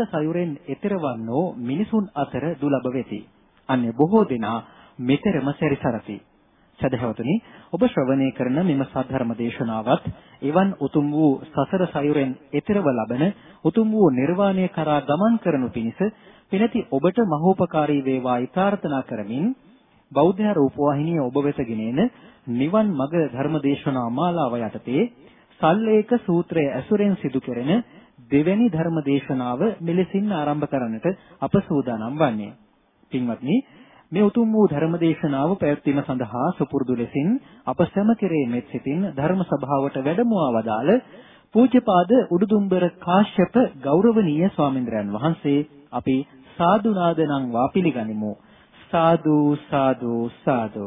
ඇති ඔබ සැමට සසර සයුරෙන් එතරවන්නෝ මිනිසුන් අතර දුලබ වෙති. අන්‍ය බොහෝ දෙනා මෙතරම සැරිසරති. සදහවතුනි ඔබ ශ්‍රවණය කරන මෙම සද්ධර්ම දේශනාවත් එවන් උතුම් වූ සසර සයුරෙන් එතරව ලබන උතුම් වූ නිර්වාණය කරා ගමන් කරනු පිණිස පිනති ඔබට මහෝපකාරී වේවා ඊතාර්ථනා කරමින් බෞද්ධ රූපවාහිනිය ඔබ වෙත ගෙනෙන නිවන් මඟ ධර්මදේශනා මාලාව යටතේ සල්ලේක සූත්‍රය ඇසුරෙන් සිදු කෙරෙන දෙවැනි ධර්මදේශනාව මෙලෙසින් ආරම්භ කරන්නට අප සූදානම් වන්නේ. පින්වත්නි මේ උතුම් වූ ධර්මදේශනාව පැවැත්වීම සඳහා සුපුරුදු ලෙසින් අප සැම කෙරේ මෙත් සිතින් ධර්ම සභාවට වැඩමවා වදාළ පූජ්‍යපාද උඩුදුම්බර කාශ්‍යප ගෞරවනීය ස්වාමින්ද්‍රයන් වහන්සේ අපි සාදු නාදනම් වා පිළිගනිමු. සාදු සාදු සාදු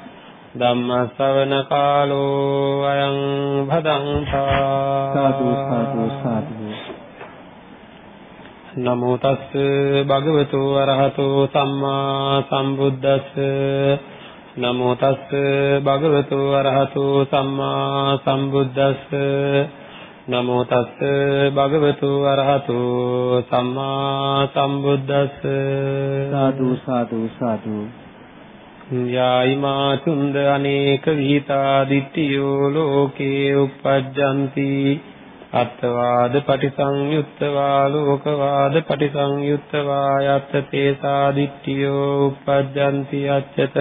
ධම්ම ශ්‍රවණ කාලෝ අයං භදංතා සාදු සාදු සාදු. නමෝ තස්ස භගවතු අරහතෝ සම්මා සම්බුද්දස්ස. නමෝ තස්ස භගවතු අරහතෝ සම්මා සම්බුද්දස්ස. නමෝ තස්ස භගවතු අරහතෝ සම්මා සම්බුද්දස්ස. සාදු සාදු සාදු යායිමා චුන්ද අනේක විහිතා දිට්ඨියෝ ලෝකේ uppajjanti අත්වාද පටිසංයුත්තවා ලෝකවාද පටිසංයුත්තවා යත්ත තේසා දිට්ඨියෝ uppajjanti අච්චත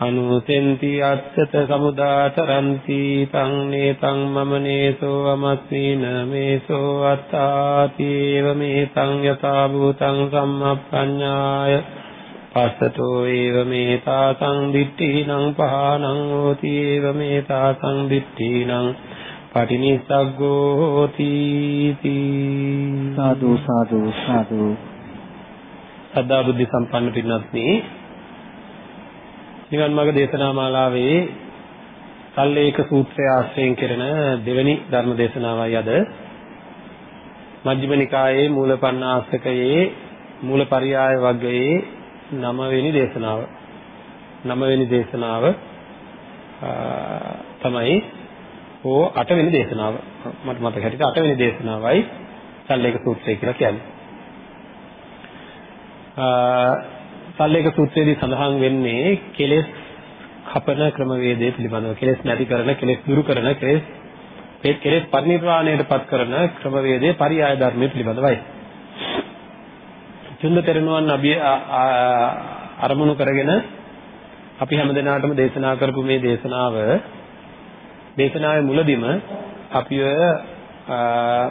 අනුසෙන්ති අච්චත සමුදාතරಂತಿ තං නේතං මම නේසෝ අමස්මින මේසෝ අත්තාති එව මේතං යතා භූතං සම්මප්පඤ්ඤාය. පස්සතෝ ඒව මේතා සංදිට්ඨිනං පහනං හෝති ඒව මේතා සංදිට්ඨිනං පටිනිස්සග්ගෝ හෝති සාදු සාදු සාදු. සදා බුද්ධ සම්පන්න පින්වත්නි නිවන් මාර්ග දේශනා මාලාවේ සල්ලේක සූත්‍රය ආශ්‍රයෙන් කෙරෙන දෙවැනි ධර්ම දේශනාවයි අද. මජ්ක්‍ධිම නිකායේ මූලපණ්ණාසකයේ මූලපරියාය වර්ගයේ 9 වෙනි දේශනාව 9 වෙනි දේශනාව තමයි ඕ 8 වෙනි දේශනාව මට මතක හැටියට 8 වෙනි දේශනාවයි සල්ලේක සූත්‍රය කියලා කියන්නේ. සල්ලේක සූත්‍රයේදී සඳහන් වෙන්නේ කෙලෙස් කපන ක්‍රමවේදය පිළිබඳව කෙලෙස් නැති කරන කෙලෙස් දුරු කරන කෙලෙස් ඒ කෙලෙස් පරිනිර්වාණයට පත් කරන ක්‍රමවේදයේ පරියාය ධර්මයේ පිළිබඳවයි. චුන්ද තෙරණුවන් අභි අරමුණු කරගෙන අපි හැමදෙනාටම දේශනා කරපු මේ දේශනාව දේශනාවේ මුලදිම අපි ඔය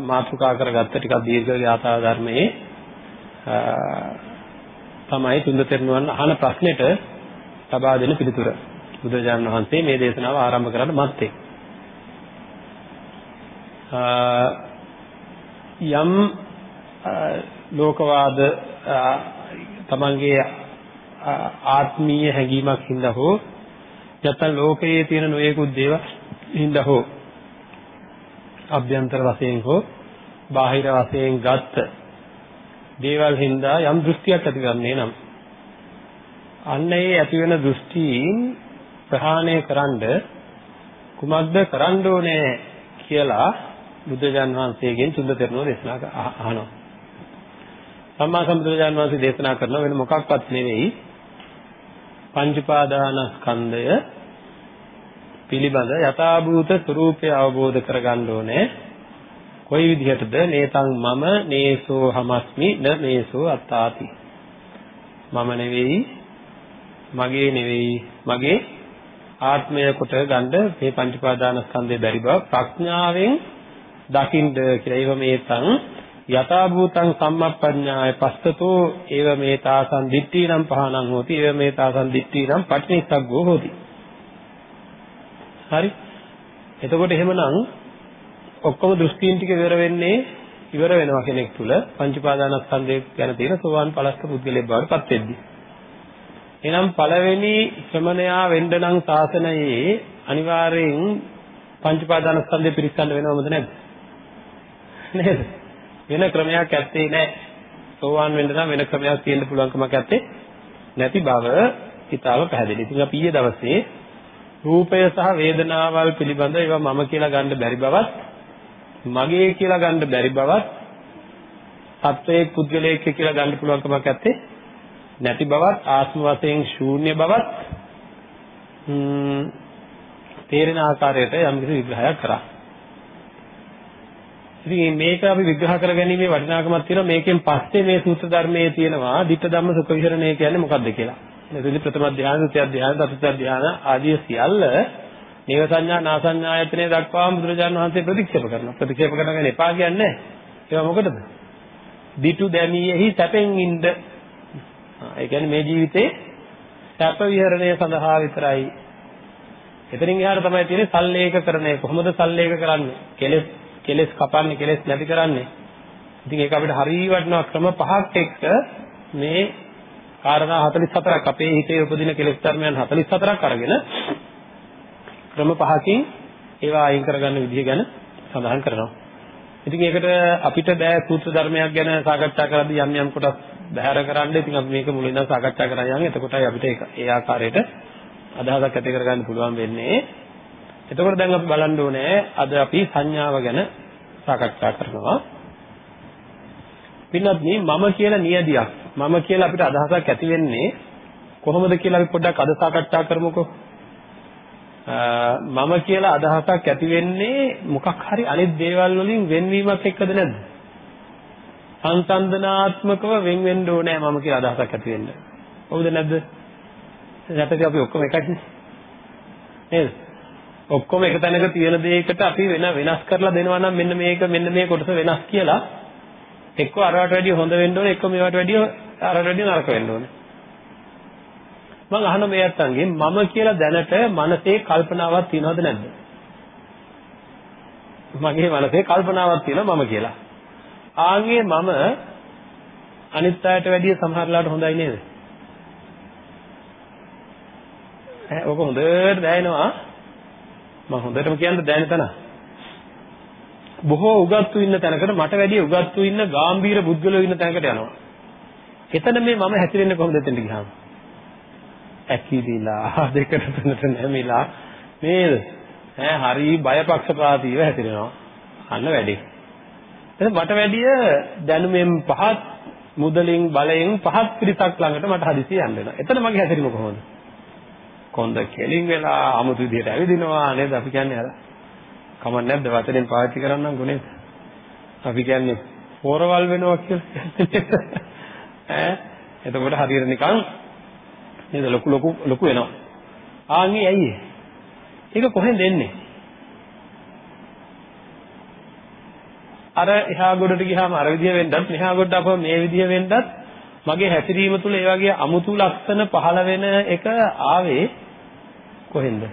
මාතෘකා කරගත්ත ටිකක් දීර්ඝ යාථා ධර්මයේ තමයි චුන්ද තෙරණුවන් අහන ප්‍රශ්නෙට ලබා දෙන පිළිතුර. බුදුරජාණන් වහන්සේ මේ දේශනාව ආරම්භ කරන්න මත්තේ. යම් ලෝකවාද තමන්ගේ ආත්මීය හැඟීමක් හින්දා හෝ නැත්නම් ලෝකයේ තියෙන නොයෙකුත් දේවල් හින්දා හෝ අභ්‍යන්තර වශයෙන් හෝ බාහිර වශයෙන් ගත්ත දේවල් හින්දා යම් දෘෂ්ටියක් ඇතිවන්නේ නම් අන්න ඒ ඇති වෙන දෘෂ්ටීන් ප්‍රහාණය කරන්න කුමක්ද කරන්න ඕනේ කියලා බුදුජාන් වහන්සේගෙන් සුද්ධ තෙරණුව දේශනා අහනවා. සම්මා සම්බුදුරජාණන් වහන්සේ දේශනා කරන වෙන මොකක්වත් නෙවෙයි. පංච පාදානස්කන්ධය පිළිබඳ යථාභූත ස්වરૂපය අවබෝධ කරගන්න ඕනේ. කොයි විදිහටද? නේතං මම නේසෝ හමස්මි න නේසෝ අත්තාති. මම නෙවෙයි මගේ නෙවෙයි මගේ ආත්මය කොට ගන්න මේ පංච පාදානස්කන්ධය බැරි බව ප්‍රඥාවෙන් දකින්න කියලා. ඒව මේතං යථා භූතං සම්මප්පඤ්ඤාය පස්සතෝ ඒව මේ තාසං දිට්ඨීනම් පහනං හෝති ඒව මේ තාසං දිට්ඨීනම් පටිනිස්සග්ගෝ හෝති හරි එතකොට එහෙමනම් ඔක්කොම දෘෂ්ටීන් ටික ඉවර වෙන්නේ ඉවර වෙනවා කෙනෙක් තුල පංච උපාදානස්කන්ධය ගැන තියෙන සෝවාන් පලස්ත පුද්ගලයෙක් බවට පත් වෙද්දී. එහෙනම් පළවෙනි ශ්‍රමණයා වෙන්න නම් ශාසනයේ අනිවාර්යෙන් පංච උපාදානස්කන්ධය පිරික්සන්න වෙනවමද නැද්ද? නේද? වෙන ක්‍රමයක් ඇත්තේ නැහැ. සෝවාන් වෙන්න නම් වෙන ක්‍රමයක් තියෙන්න පුළුවන් කමක් ඇත්තේ නැති බව හිතාව පැහැදිලි. ඉතින් අපි ඊයේ දවසේ රූපය සහ වේදනාවල් පිළිබඳ ඒවා මම කියලා ගන්න බැරි බවත් මගේ කියලා ගන්න බැරි බවත් සත්වයේ පුද්ගලයෙක් කියලා ගන්න පුළුවන් කමක් නැත්තේ නැති බවත් ආත්ම වශයෙන් ශූන්‍ය බවත් තේරෙන ආකාරයට යම් කිසි විග්‍රහයක් කරා. ඉතින් මේක අපි විග්‍රහ කරගැනීමේ වටිනාකමක් තියෙනවා මේකෙන් පස්සේ මේ සූත්‍ර ධර්මයේ තියෙනවා ditta ධම්ම සුඛ විහරණය කියන්නේ මොකක්ද කියලා. එතෙදි ප්‍රථම ධ්‍යාන, ဒုတိ ය ධ්‍යාන, චතුර්ථ ධ්‍යාන ආදී සියල්ල නේව සංඥා නාසඤ්ඤායතනෙ දක්වාම බුදුරජාණන් වහන්සේ ප්‍රතික්ෂේප කරනවා. ප්‍රතික්ෂේප කරනගෙන එපා කියන්නේ ඒවා මොකටද? ditu දැමියෙහි සැපෙන් ඉන්න. ඒ කියන්නේ මේ ජීවිතේ සැප විහරණය සඳහා විතරයි. එතනින් එහාට තමයි තියෙන්නේ සල්ලේකකරණය. කොහොමද සල්ලේක කරන්නේ? කෙලෙස් කෙලෙස් කපන්නේ කෙලෙස් නැති කරන්නේ. ඉතින් ඒක අපිට හරිය වටිනා ක්‍රම පහක් එක්ක මේ කාරණා 44ක් අපේ හිතේ උපදින කෙලෙස් ධර්මයන් 44ක් අරගෙන ක්‍රම පහකින් ඒවා අයින් කරගන්න විදිහ ගැන සඳහන් කරනවා. ඉතින් ඒකට අපිට බෑ සූත්‍ර ධර්මයක් ගැන සාකච්ඡා කරද්දී යම් යම් කොටස් බැහැර කරන්න. ඉතින් අපි මේක මුලින්ම සාකච්ඡා කරා යන්. එතකොටයි අපිට ඒ ආකාරයට අදහසක් ඇති කරගන්න පුළුවන් වෙන්නේ. එතකොට දැන් අපි බලන්න ඕනේ අද අපි සංඥාව ගැන සාකච්ඡා කරනවා. පින්නත් මම කියලා නියදියක් මම කියලා අපිට අදහසක් ඇති වෙන්නේ කොහොමද කියලා අපි පොඩ්ඩක් අද සාකච්ඡා කරමුකෝ. මම කියලා අදහසක් ඇති වෙන්නේ මොකක් හරි අනිත් දේවල් වලින් වෙන්වීමක් එක්කද නැද්ද? සංසන්දනාත්මකව වෙන් වෙන්න ඕනේ මම කියලා අදහසක් ඇති වෙන්න. හවුද නැද්ද? නැත්නම් අපි ඔක්කොම එකයි නේද? ඔක්කොම එක තැනක තියෙන දෙයකට අපි වෙන වෙනස් කරලා දෙනවා නම් මෙන්න මේක මෙන්න මේ කොටස වෙනස් කියලා එක්ක අරවට වැඩිය හොඳ වෙන්න ඕනේ එක්ක මේවට වැඩිය අරවට වැඩිය නරක වෙන්න ඕනේ. මම අහන මේ අත්තන්ගෙන් මම කියලා දැනට මනසේ කල්පනාවක් තියනවද නැද්ද? මගේ මනසේ කල්පනාවක් තියෙනවා මම කියලා. ආන්ගේ මම අනිත් අයට වැඩිය සමහරලාට හොඳයි නේද? ඈ ඔක හොඳට දැනෙනවා. මම හොඳටම කියන්න දැනෙන තැන. බොහෝ උගත්තු ඉන්න තැනකට මට වැඩිය උගත්තු ඉන්න ගාම්භීර බුද්ධලෝ ඉන්න තැනකට යනවා. එතන මේ මම හැතිරෙන්නේ කොහොමද එතනට ගියාම? ඇකිලිලා දෙකට තුනට නැමිලා නේද? ඈ හරි බයපක්ෂපාතීව හැතිරෙනවා. අන්න වැඩි. එතන මට වැඩිය දැනුමෙන් පහත් මුදලින් බලයෙන් පහත් පිරිසක් ළඟට මට හදිසිය යන්න වෙනවා. එතන මගේ හැතිරීම කොහොමද? කොන්ද කෙලින් වෙලා 아무තු විදිහට ඇවිදිනවා නේද? අපි කියන්නේ අර කමක් නැද්ද? වචනෙන් පාවිච්චි කරන්නම් ගුණේ. අපි කියන්නේ පෝරවල් වෙනවා කියලා ඈ? එතකොට හරියට නිකන් නේද? ලොකු ලොකු ලොකු වෙනවා. ආන්ගේ ඇයි ඒක කොහෙන්ද එන්නේ? අර එහා ගොඩට ගියාම අර විදිය වෙන්නත් මෙහා ගොඩට අපව මේ විදිය වෙන්නත් මගේ හැසිරීම තුළ ඒ වගේ අමුතු ලක්ෂණ පහළ වෙන එක ආවේ කොහෙන්ද?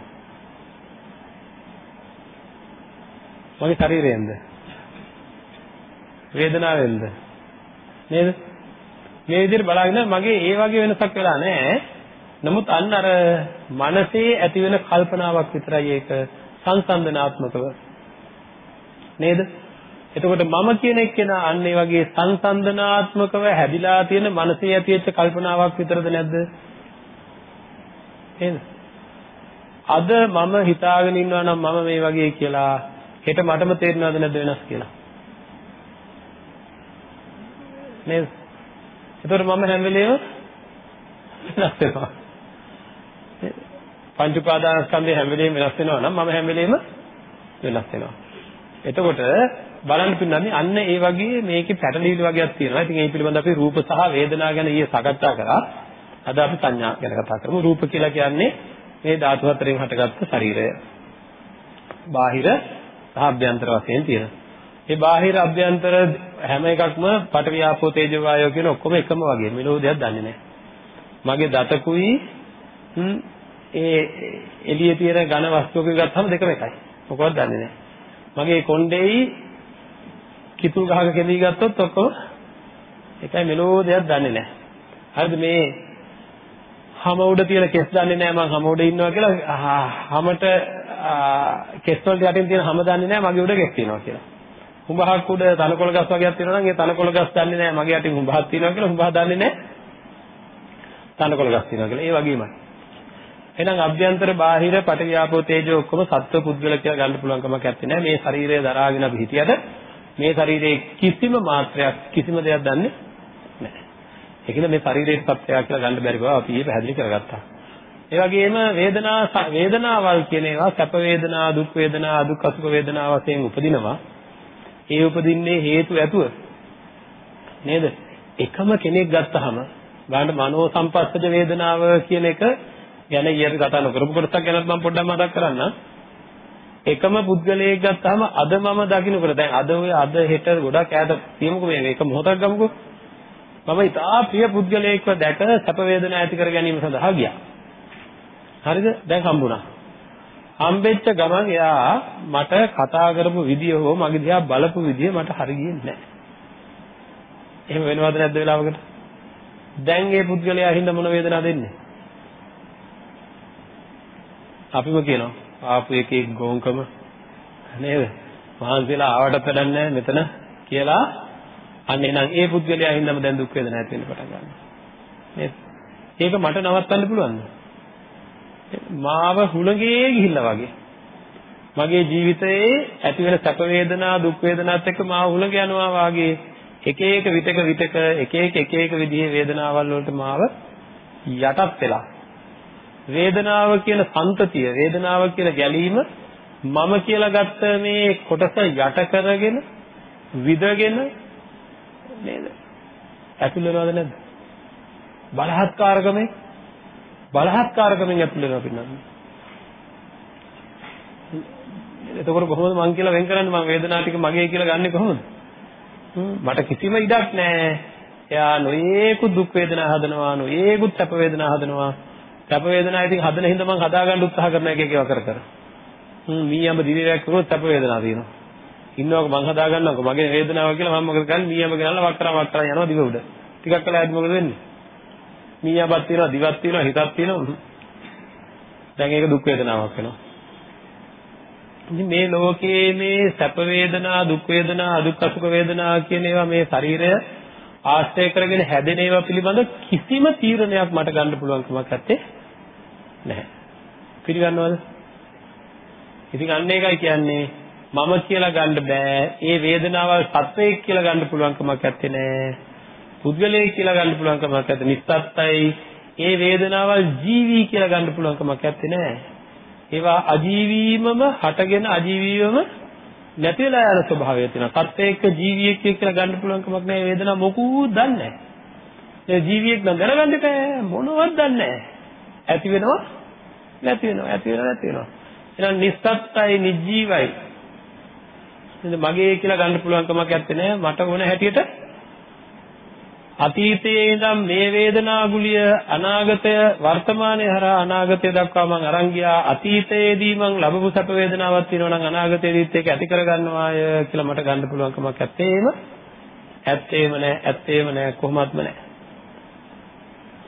මගේ ශරීරයෙන්ද? වේදනාවෙන්ද? නේද? මේ විදිහට බලාගෙන මගේ ඒ වගේ වෙනසක් වෙලා නැහැ. නමුත් අන්න අර මනසේ ඇති වෙන කල්පනාවක් විතරයි ඒක සංසන්දනාත්මකව නේද? එතකොට මම කියන එක්කෙනා අන්න ඒ වගේ සංසන්දනාත්මකව හැදිලා තියෙන මනසේ ඇතිවෙච්ච කල්පනාවක් විතරද නැද්ද? නේද? අද මම හිතාගෙන ඉන්නවා නම් මම මේ වගේ කියලා හෙට මටම තේරෙනවද නැද්ද වෙනස් කියලා? නේද? එතකොට මම හැම වෙලේම වෙනස් වෙනවා. පංච උපාදානස්කන්ධය හැම වෙලේම වෙනස් වෙනවා නම් මම හැම වෙලේම වෙනස් වෙනවා. එතකොට බලන්න පින්නන්නේ අන්න ඒ වගේ මේකේ පැටලිලි වගේක් තියෙනවා. ඉතින් ඒ පිළිබඳව අපි රූප සහ වේදනා ගැන ඊයේ සාකච්ඡා කරා. අද අපි සංඥා ගැන කතා කරමු. රූප කියලා කියන්නේ මේ ධාතු හතරෙන් හටගත්ත ශරීරය. බාහිර සහ අභ්‍යන්තර වශයෙන් තියෙන. මේ බාහිර අභ්‍යන්තර හැම එකක්ම පඨවි ආපෝ තේජෝ වායෝ කියන ඔක්කොම එකම වගේ. මෙලෝ දෙයක් දන්නේ නැහැ. මගේ දතකුයි ඒ එළියේ තියෙන ඝන වස්තුවක ගත්තම දෙකම එකයි. මොකවත් දන්නේ නැහැ. මගේ කොණ්ඩේයි කිතුල් ගහක කෙලී ගත්තොත් ඔක්කොම එකයි මෙලෝ දෙයක් දන්නේ නැහැ. හරිද මේ හැම උඩ තියෙන කෙස් දන්නේ නැහැ මං හැම උඩ ඉන්නවා කියලා හැමට කෙස් වලට යටින් තියෙන හැම දන්නේ නැහැ මගේ උඩ කෙස් තියෙනවා කියලා. හුඹහක් උඩ තනකොළ ගස් වගේක් තියෙනවා නම් ඒ තනකොළ ගස් දන්නේ නැහැ මගේ යටින් හුඹහක් තියෙනවා කියලා හුඹහ දන්නේ නැහැ. තනකොළ ගස් තියෙනවා කියලා. ඒ වගේමයි. එහෙනම් අභ්‍යන්තර බාහිර පටවියාපෝ තේජෝ ඔක්කොම සත්ව පුද්ගල කියලා ගන්න පුළුවන් කමක් නැත්තේ නෑ. මේ ශරීරය දරාගෙන අපි හිටියද මේ ශරීරයේ කිසිම මාත්‍රයක් කිසිම දෙයක් දන්නේ නැහැ. ඒකද මේ ශරීරයේ සත්‍යය කියලා ගන්න බැරි බව අපි පැහැදිලි කරගත්තා. ඒ වගේම වේදනා වේදනාවල් කියන ඒවා සැප වේදනා, දුක් වේදනා, දුක් අසුඛ වේදනා වශයෙන් උපදිනවා. ඒ උපදින්නේ හේතු ඇතුව. නේද? එකම කෙනෙක් ගත්තාම ගන්න මනෝ සංපස්සජ වේදනාව කියන එක ගැන ඊයට කතා නොකරපු කොටසක් ගැනත් මම පොඩ්ඩක් මතක් කරන්නම්. එකම පුද්ගලයෙක් ගත්තාම අද මම දකින්නකොට දැන් අද ඔය අද හෙට ගොඩක් ඈත තියමුකෝ මේ එක මොහොතක් ගමුකෝ. මම ඉතා ප්‍රිය පුද්ගලයෙක්ව දැක සැප වේදනා ඇති කර ගැනීම සඳහා ගියා. හරිද? දැන් හම්බුණා. හම්බෙච්ච ගමන් එයා මට කතා කරපු විදිය හෝ මගේ දිහා බලපු විදිය මට හරි ගියේ නැහැ. එහෙම වෙනවද නැද්ද වෙලාවකට? දැන් මේ පුද්ගලයා හින්දා මොන වේදනාවක් දෙන්නේ? අපිම කියනවා ආපු එකේ ගෝංකම නේද? මහන්සිලා ආවට වැඩන්නේ මෙතන කියලා අන්න එහෙනම් ඒ පුද්ගලයා හින්දාම දැන් දුක් වේදනා ඇති වෙන්න පටන් ගන්නවා. නේද? ඒක මට නවත්තන්න පුළුවන්ද? මාව හුලඟේ ගිහිල්ලා වගේ. මගේ ජීවිතයේ ඇති වෙන සැප වේදනා දුක් වේදනාත් එක්ක මාව හුලඟ යනවා වාගේ එක එක විතක විතක එක එක එක එක විදිහේ වේදනාවල් වලට මාව යටත් වෙලා වේදනාව කියන සංතතිය වේදනාව කියන ගැලීම මම කියලා ගත්ත මේ කොටස යට කරගෙන විදගෙන නේද? ඇතුල් වෙනවද නැද්ද? බලහත්කාරකමේ බලහත්කාරකමෙන් ඇතුල් වෙනවා පින්නන්නේ එතකොට කොහොමද මං කියලා වෙන් කරන්නේ? මං වේදනාව ටික මගේ කියලා ගන්නෙ කොහොමද? මට කිසිම ඉඩක් නැහැ. එයා නොයේකුත් දුක් වේදනා හදනවා නොයේකුත් සැප වේදනා හදනවා. සැප වේදනා ඉතින් හදන හින්දා මං හදාගන්න උත්සාහ කරන එක එක ඒවා කර කර. හ්ම් මීයඹ දිවිරයක් කරුවොත් සැප වේදනා තියෙනවා. ඉන්නවක මං හදාගන්නවක මගේ වේදනාව කියලා මම මොකද කරන්නේ මීයඹ ගෙනල්ලා වක්කරා වක්කරා යනවා දිව උඩ. ටිකක් කළා ඇයි මොකද වෙන්නේ? මීයඹක් තියෙනවා දිවක් තියෙනවා හිතක් තියෙනවා. දැන් ඒක දුක් වේදනාවක් වෙනවා. ඉතින් මේ ලෝකයේ මේ සැප වේදනා දුක් වේදනා අදුක් අසුඛ වේදනා කියන ඒවා මේ ශරීරය ආශ්‍රය කරගෙන හැදෙන ඒවා පිළිබඳ කිසිම තීරණයක් මට ගන්න පුළුවන් කමක් නැත්තේ නැහැ. පිළිගන්නවද? ඉතින් අන්න ඒකයි කියන්නේ මම කියලා ගන්න බෑ. ඒ වේදනාවල් සත්වයක් කියලා ගන්න පුළුවන් කමක් නැත්තේ නෑ. පුද්ගලයෙක් කියලා ගන්න පුළුවන් කමක් නැත්තේ නිස්සත්තයි. ඒ වේදනාවල් ජීවි කියලා ගන්න පුළුවන් කමක් නැත්තේ නෑ. ඒවා අජීවීමම හටගෙන අජීවීවම නැති වෙලා යන ස්වභාවය තියෙනවා. සත්‍යයක ජීවියෙක් කියලා ගන්න පුළුවන් කමක් නැහැ. වේදනාව මොකුත් දන්නේ නැහැ. ඒ ජීවියෙක් නම් දැනගන්න බෑ මොනවද දන්නේ නැහැ. ඇති වෙනවා නැති වෙනවා ඇති වෙනවා නැති වෙනවා. එහෙනම් නිස්සත්තයි නිජීවයි. මගේ කියලා ගන්න පුළුවන් කමක් නැත්තේ මට ඕන හැටියට අතීතයේ ඉඳන් මේ වේදනා ගුලිය අනාගතය වර්තමානයේ හරහා අනාගතය දක්වා මම අරන් ගියා. අතීතයේදී මම ලැබපු සැප වේදනාවක් තියෙනවා නම් අනාගතයේදීත් ඒක ඇති කරගන්නවාය කියලා මට ගන්න පුළුවන් කමක් ඇත්තේම ඇත්තේම නෑ. ඇත්තේම නෑ. කොහොමත්ම නෑ.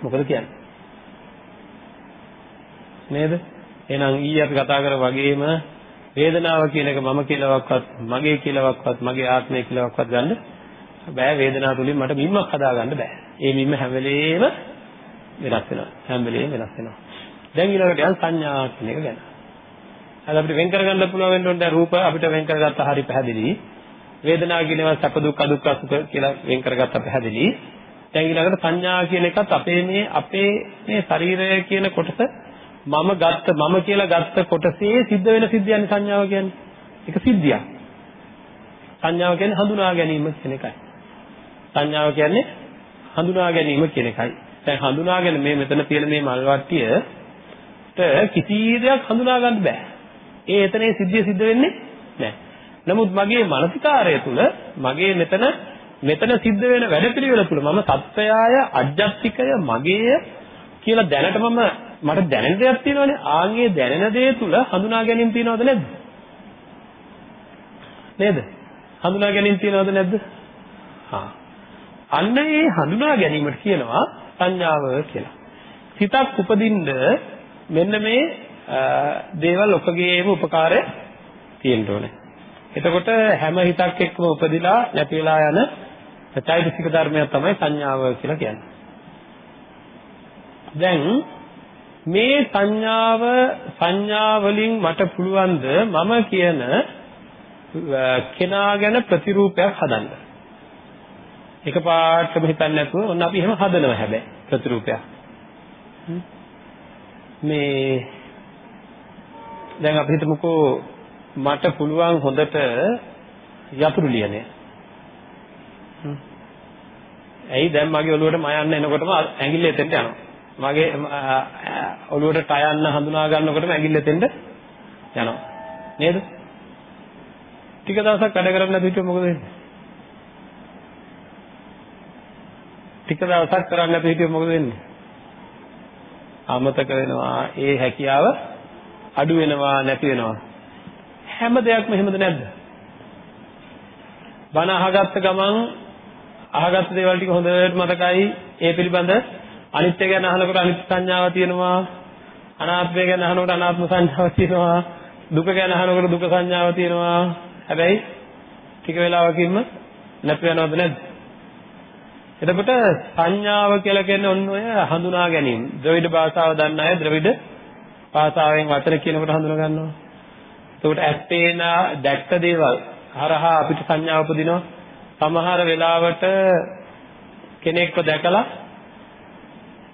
මොකද කියන්නේ? නේද? එහෙනම් ඊයේ අපි කතා කරා වගේම වේදනාව කියන එක මම කියලාවත් මගේ කියලාවත් මගේ ආත්මය කියලාවත් ගන්න බෑ වේදනාව තුලින් මට මිම්මක් හදාගන්න බෑ. ඒ මිම්ම හැම වෙලේම වෙනස් වෙනවා. හැම වෙලේම වෙනස් වෙනවා. දැන් ඊළඟට යන් සංඥා කියන එක ගැන. අද අපිට වෙන් කරගන්න පුළුවන් වෙන්න ඕනේ රූප අපිට වෙන් කරගත්ත හරි පැහැදිලි. වේදනාව කියනවා සැප දුක් අදුක් අසුඛ කියලා වෙන් කරගත්ත පැහැදිලි. දැන් ඊළඟට සංඥා කියන එකත් අපේ මේ අපේ මේ ශරීරය කියන කොටස මම ගත්ත මම කියලා ගත්ත කොටසේ සිද්ධ වෙන සිද්ධියන්නේ සංඥාව කියන්නේ. ඒක සිද්ධියක්. සංඥාව කියන්නේ හඳුනා ගැනීම කියන එකයි. සංඥාව කියන්නේ හඳුනා ගැනීම කියන එකයි. දැන් හඳුනාගෙන මේ මෙතන තියෙන මේ මල් වට්ටියට කිසි දෙයක් හඳුනා ගන්න බෑ. ඒ එතනේ සිද්ධිය සිද්ධ වෙන්නේ නැහැ. නමුත් මගේ මානසිකාරය තුල මගේ මෙතන මෙතන සිද්ධ වෙන වැඩපිළිවෙල තුල මම සත්‍යය අජ්ජත්තිකය මගේය කියලා දැනට මම මට දැනෙන දෙයක් තියෙනවනේ. ආන්ගේ දැනෙන දේ තුල හඳුනා ගැනීම තියෙනවද නැද්ද? නේද? හඳුනා ගැනීම තියනවද නැද්ද? හා. අන්න ඒ හඳුනා ගැනීමට කියනවා සංඥාව කියලා. සිතක් උපදින්න මෙන්න මේ දේවල් ඔකගේම උපකාරය තියෙන්න ඕනේ. එතකොට හැම හිතක් එක්කම උපදිලා නැති වෙලා යන චෛතසික ධර්මයක් තමයි සංඥාව කියලා කියන්නේ. දැන් මේ සංඥාව සංඥා වලින් මට පුළුවන්ද මම කියන කෙනා ගැන ප්‍රතිරූපයක් හදන්න. එකපාරටම හිතන්නේ නැතුව ඔන්න අපි එහෙම හදනවා හැබැයි ප්‍රතිරූපයක්. මේ දැන් අපි හිතමුකෝ මට පුළුවන් හොඳට යතුරු ලියන්නේ. ඇයි දැන් මගේ ඔළුවට මයන්න එනකොටම ඇඟිල්ල එතෙන්ට යනවා. මගේ ඔළුවට ටයන්න හඳුනා ගන්නකොටම ඇඟිල්ල එතෙන්ට යනවා. නේද? ටික දවසක් වැඩ කරන්නේ නැති විට මොකද වෙන්නේ? ටික දවසක් කරන්නේ නැති හිටියොත් මොකද වෙන්නේ? අමතක වෙනවා. ඒ හැකියාව අඩු වෙනවා නැති වෙනවා. හැම දෙයක්ම එහෙමද නැද්ද? බණ අහගත්ත ගමන් අහගත්ත දේවල් ටික හොඳට මතකයි. ඒ පිළිබඳ අනිත්‍ය ගැන අහනකොට අනිත්‍ය සංඥාව තියෙනවා. අනාත්මය ගැන අහනකොට අනාත්ම සංඥාව තියෙනවා. දුක ගැන අහනකොට දුක සංඥාව තියෙනවා. හැබැයි ටික වෙලාවකින්ම නැති වෙනවද නැද්ද? එතකොට සංඥාව කියලා කියන්නේ ඔන්න ඔය හඳුනා ගැනීම. ද්‍රවිඩ භාෂාව දන්න අය ද්‍රවිඩ භාෂාවෙන් වචන කියනකොට හඳුනා ගන්නවා. එතකොට ඇත්තේන දැක්ක දේවල් හරහා අපිට සංඥාව උපදිනවා. සමහර වෙලාවට කෙනෙක්ව දැකලා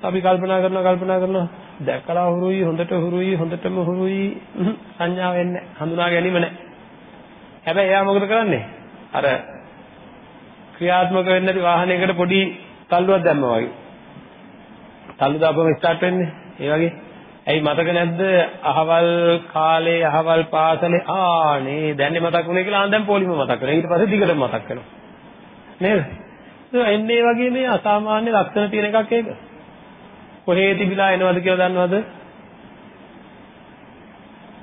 අපි කල්පනා කරනවා කල්පනා කරනවා දැකලා හුරුයි හොඳට හුරුයි හොඳටම හුරුයි සංඥාව එන්නේ හඳුනා ගැනීම නැහැ. හැබැයි එයා මොකද කරන්නේ? අර ක්‍රියාත්මක වෙන්නේ නැති වාහනයකට පොඩි තල්ලුවක් දැම්මා වගේ. තල්ලු දාපුවම ස්ටාර්ට් වෙන්නේ. ඒ වගේ. ඇයි මතක නැද්ද අහවල් කාලේ අහවල් පාසලේ ආනේ දැන්නේ මතක් වුණේ කියලා ආන් දැන් පොලිම මතක් කරනවා. ඊට පස්සේ දිගටම මතක් කරනවා. නේද? ඒ එන්නේ වගේ මේ අසාමාන්‍ය ලක්ෂණ තියෙන එකක් ඒක. කොහේ තිබිලා එනවද කියලා දන්නවද?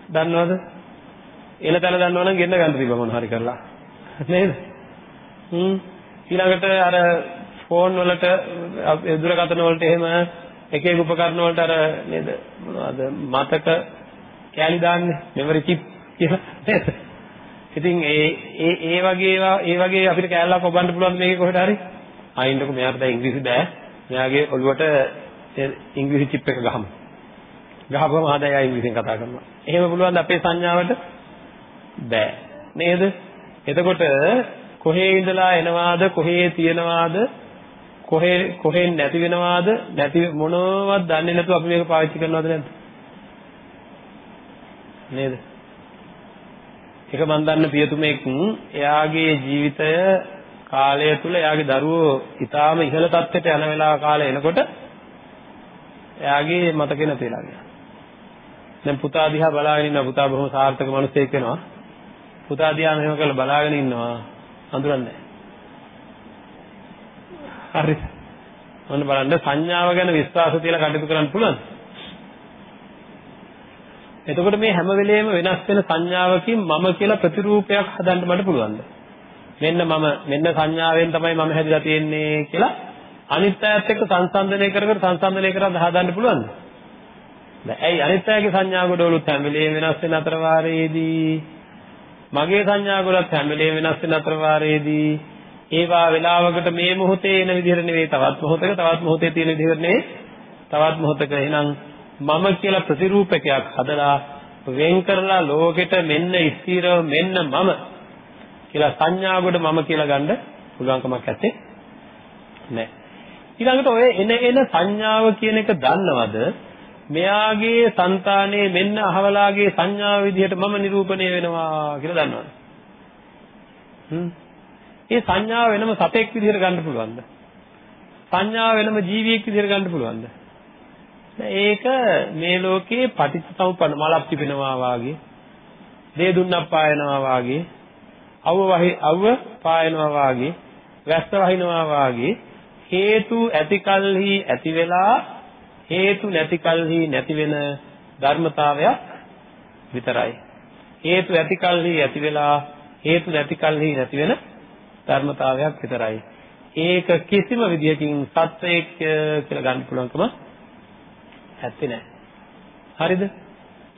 දන්නවද? එන තැන දන්නවනම් ගෙන්න ගන්න තිබ්බ මොන හරි කරලා. නේද? හ්ම් ඊළඟට අර ෆෝන් වලට දුරකථන වලට එහෙම එක එක උපකරණ වලට අර නේද මොනවද මතක කැලි දාන්නේ මෙමරි චිප් කියලා නේද? ඉතින් ඒ ඒ ඒ වගේ ඒවා ඒ වගේ අපිට කැලලක් ඔබන්න පුළුවන් මේකේ කොහෙට හරි ආයින්දක මෙයාට දැන් ඉංග්‍රීසි බෑ. මෙයාගේ ඔළුවට ඉංග්‍රීසි චිප් එක ගහමු. ගහපුවම ආදයි ආයි ඉංග්‍රීසියෙන් කතා කරනවා. එහෙම පුළුවන් අපේ සංඥාවට බෑ. නේද? එතකොට කොහේ ඉඳලා එනවාද කොහේ තියනවාද කොහේ කොහෙන් නැති වෙනවාද නැති මොනවද දන්නේ නැතුව අපි මේක පාවිච්චි කරනවද නැද්ද නේද ඒක මම දන්න පියතුමෙක් එයාගේ ජීවිතය කාලය තුල එයාගේ දරුවෝ ඊටාම ඉහළ තත්ත්වයට යන වෙලාව කාලය එනකොට එයාගේ මතකේ නැති වෙලා ගියා. දැන් පුතා දිහා බලාගෙන ඉන්න පුතා බොහොම සාර්ථක මිනිසෙක් වෙනවා. පුතා දිහා මෙහෙම කරලා බලාගෙන ඉන්නවා. අඳුරන්නේ හරි. මොන බලන්න සංඥාව ගැන විශ්වාස තියලා කටයුතු කරන්න පුළුවන් එතකොට මේ හැම වෙලෙම වෙනස් වෙන සංඥාවකින් මම කියලා ප්‍රතිරූපයක් හදන්න මට පුළුවන්ද? මෙන්න මම මෙන්න සංඥාවෙන් තමයි මම හැදිලා තියෙන්නේ කියලා අනිත් අයත් එක්ක සංසන්දනය කර කර සංසන්දනය කරලා හදාන්න පුළුවන්ද? දැන් ඇයි? අනිත් අයගේ සංඥා ගොඩවලුත් හැම වෙලේම වෙනස් වෙන අතර වාරයේදී. මගේ සංඥා ගොඩක් හැම වෙලේම වෙනස් වෙන අතර වාරයේදී. ඒවා වෙලාවකට මේ මොහොතේ එන විදිහට නෙවෙයි තවත් මොහොතක තවත් මොහොතේ තියෙන විදිහට නෙවෙයි තවත් මොහොතක. එහෙනම් මම කියලා ප්‍රතිරූපකයක් හදලා වෙන් කරලා ලෝකෙට මෙන්න ස්ථිරව මෙන්න මම කියලා සංඥා කොට මම කියලා ගන්න පුළුවන්කමක් නැත්තේ නෑ. ඊළඟට ඔය එන එන සංඥාව කියන එක දන්නවද මෙයාගේ సంతානයේ මෙන්න අහවලාගේ සංඥාව විදිහට මම නිරූපණය වෙනවා කියලා දන්නවද? හ්ම්. ඒ සංඥාව වෙනම සතෙක් විදිහට ගන්න පුළුවන්ද? සංඥාව වෙනම ජීවියෙක් විදිහට ගන්න පුළුවන්ද? ඒක මේ ලෝකේ පටිච්චසමුප්පන්න මලක් පිපෙනවා වාගේ, දේ දුන්නක් පායනවා වාගේ, අවව අවව පායනවා වාගේ, වැස්ස වහිනවා වාගේ හේතු ඇතිකල්හි ඇති වෙලා හේතු නැති කල්හි නැති වෙන ධර්මතාවයක් විතරයි. හේතු ඇති කල්හි ඇති වෙලා හේතු නැති කල්හි නැති වෙන ධර්මතාවයක් විතරයි. ඒක කිසිම විදියකින් සත්‍යයක් කියලා ගන්න පුළුවන්කම ඇත්තේ නැහැ. හරිද?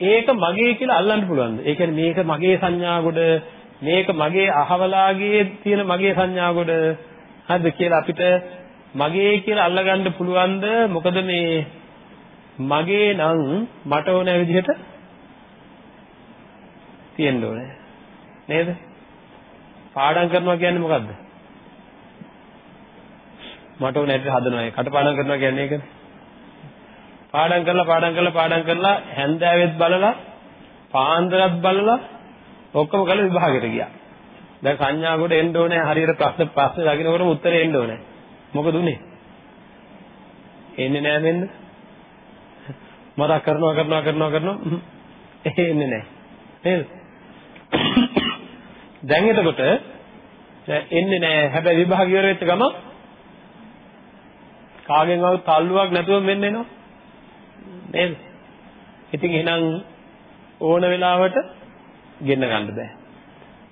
ඒක මගේ කියලා අල්ලන්න පුළුවන්ද? ඒ කියන්නේ මේක මගේ සංඥා කොට මේක මගේ අහවලාගේ තියෙන මගේ සංඥා කොට හරිද කියලා අපිට මගේ කියලා අල්ලගන්න පුළුවන්ද? මොකද මේ මගේ නම් මට ඕන විදිහට තියෙන්න ඕනේ. නේද? පාඩම් කරනවා කියන්නේ මොකද්ද? මට ඕන ඇට හදනවා ඒ කටපාඩම් කරනවා කියන්නේ ඒකනේ. පාඩම් කරලා පාඩම් කරලා පාඩම් කරලා හැන්දෑවෙත් බලලා පාන්දරත් බලලා ඔක්කොම කරලා විභාගෙට ගියා. දැන් සංඥා කොට එන්න ඕනේ හරියට ප්‍රශ්න ප්‍රශ්න දකින්නකොටම උත්තරේ එන්න ඕනේ. මොකද උනේ? එන්නේ නෑ මෙන්න. මතක් කරනවා කරනවා කරනවා කරනවා එන්නේ නෑ. නේද? දැන් එතකොට එන්නේ නෑ. හැබැයි විභාග ඉවර වෙච්ච ගමන් කාගෙන්වත් තල්ලුවක් නැතුව මෙන්න එනවා. නේද? ඉතින් එහෙනම් ඕන වෙලාවට ගෙන්න ගන්න බෑ.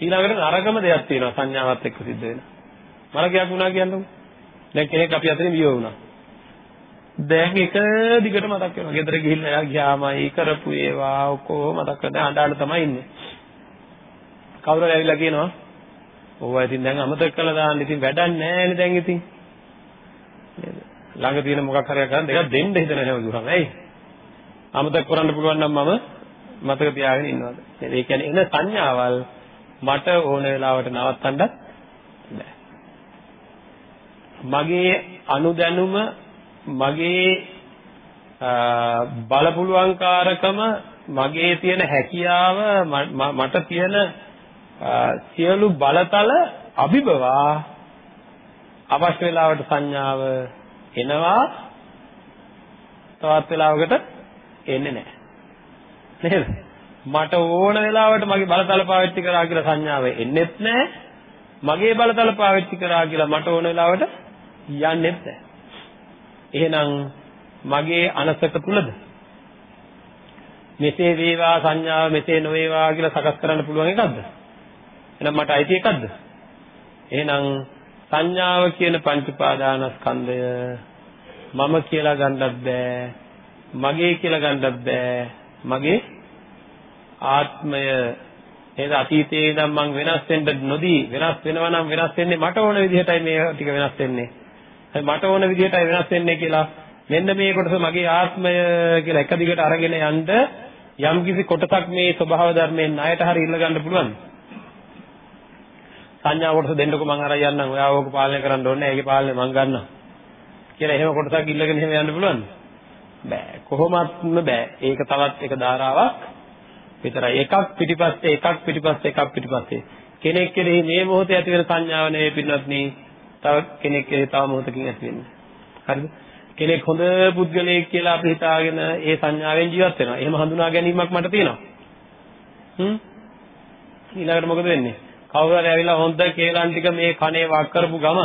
ඊළඟට නරකම දෙයක් තියෙනවා සංඥාවත් එක්ක සිද්ධ වෙන. මරකයක් වුණා කියන්නකො. දැන් කෙනෙක් අපි අතරින් වියෝ වුණා. දැන් එක දිගට මතක් වෙනවා. ගෙදර ගිහිල්ලා එයා ගියාමයි කරපු ඒවා ඔක්කොම මතක් කරලා අඬාන තමයි ඉන්නේ. කවුරු ඇවිල්ලා කියනවා ඕවා ඉතින් දැන් අමතක කළා දාන්න ඉතින් වැඩක් නැහැ නේ දැන් ඉතින්. නේද? ළඟ තියෙන මොකක් හරි කරන් දෙකක් දෙන්න හිතන හැම දුරම ඇයි අමතක කරන්න පුළුවන් නම් මම මතක තියාගෙන ඉන්නවද ඒ කියන්නේ එන සංඥාවල් මට ඕන වෙලාවට නවත්තන්නත් බෑ මගේ අනුදැනුම මගේ බලපුලුවන්කාරකම මගේ තියෙන හැකියාව මට තියෙන සියලු බලතල අභිබවා අවශ්‍ය වෙලාවට සංඥාව එනවා තවත් වෙලාවකට එන්නේ නැහැ. නේද? මට ඕන වෙලාවට මගේ බලතල පාවිච්චි කරා කියලා සංඥාව එන්නේත් නැහැ. මගේ බලතල පාවිච්චි කරා කියලා මට ඕන වෙලාවට යන්නේත් නැහැ. එහෙනම් මගේ අනසක තුලද මෙසේ වේවා සංඥාව මෙසේ නොවේවා කියලා සකස් කරන්න පුළුවන් එකක්ද? එහෙනම් මට අයිති එකක්ද? එහෙනම් සංඥාව කියන පංච උපාදානස්කන්ධය මම කියලා ගන්නත් බෑ මගේ කියලා ගන්නත් බෑ මගේ ආත්මය නේද අතීතයේ ඉඳන් මං වෙනස් වෙන්න නොදී වෙනස් වෙනවා නම් වෙනස් වෙන්නේ මට ඕන විදිහටයි මේ ටික වෙනස් වෙන්නේ මට ඕන විදිහටයි වෙනස් වෙන්නේ කියලා. මෙන්න මේ කොටස මගේ ආත්මය කියලා එක දිගට අරගෙන යන්න යම් කිසි කොටසක් මේ ස්වභාව ධර්මයෙන් ණයට හරි ඉල්ල ගන්න පුළුවන්ද? සංඥා කොටස දෙන්නකෝ මං අරන් යන්නම්. ඔයා ඕක පාලනය කරන්න ඕනේ. ඒකේ පාලනය මං ගන්නම් කියලා එහෙම කොටසක් ඉල්ලගෙන එහෙම යන්න පුළුවන්ද? බෑ. කොහොමත්ම බෑ. ඒක තවත් එක ධාරාවක් විතරයි. එකක් පිටිපස්සේ එකක් පිටිපස්සේ එකක් පිටිපස්සේ. කෙනෙක් කෙරෙහි මේ මොහොතේ ඇති වෙන සංඥාව නෙවෙයි පින්වත්නි. තව කෙනෙක් කෙරෙහි තව මොහොතකින් ඇති වෙන්නේ හරිද කෙනෙක් හොඳ පුද්ගලයෙක් කියලා අපි හිතාගෙන ඒ සංඥාවෙන් ජීවත් වෙනවා එහෙම හඳුනා ගැනීමක් මට තියෙනවා හ්ම් ඊළඟට මොකද වෙන්නේ කවුරු හරි ඇවිල්ලා හොඳ කේලම් ටික මේ කනේ වක් කරපු ගම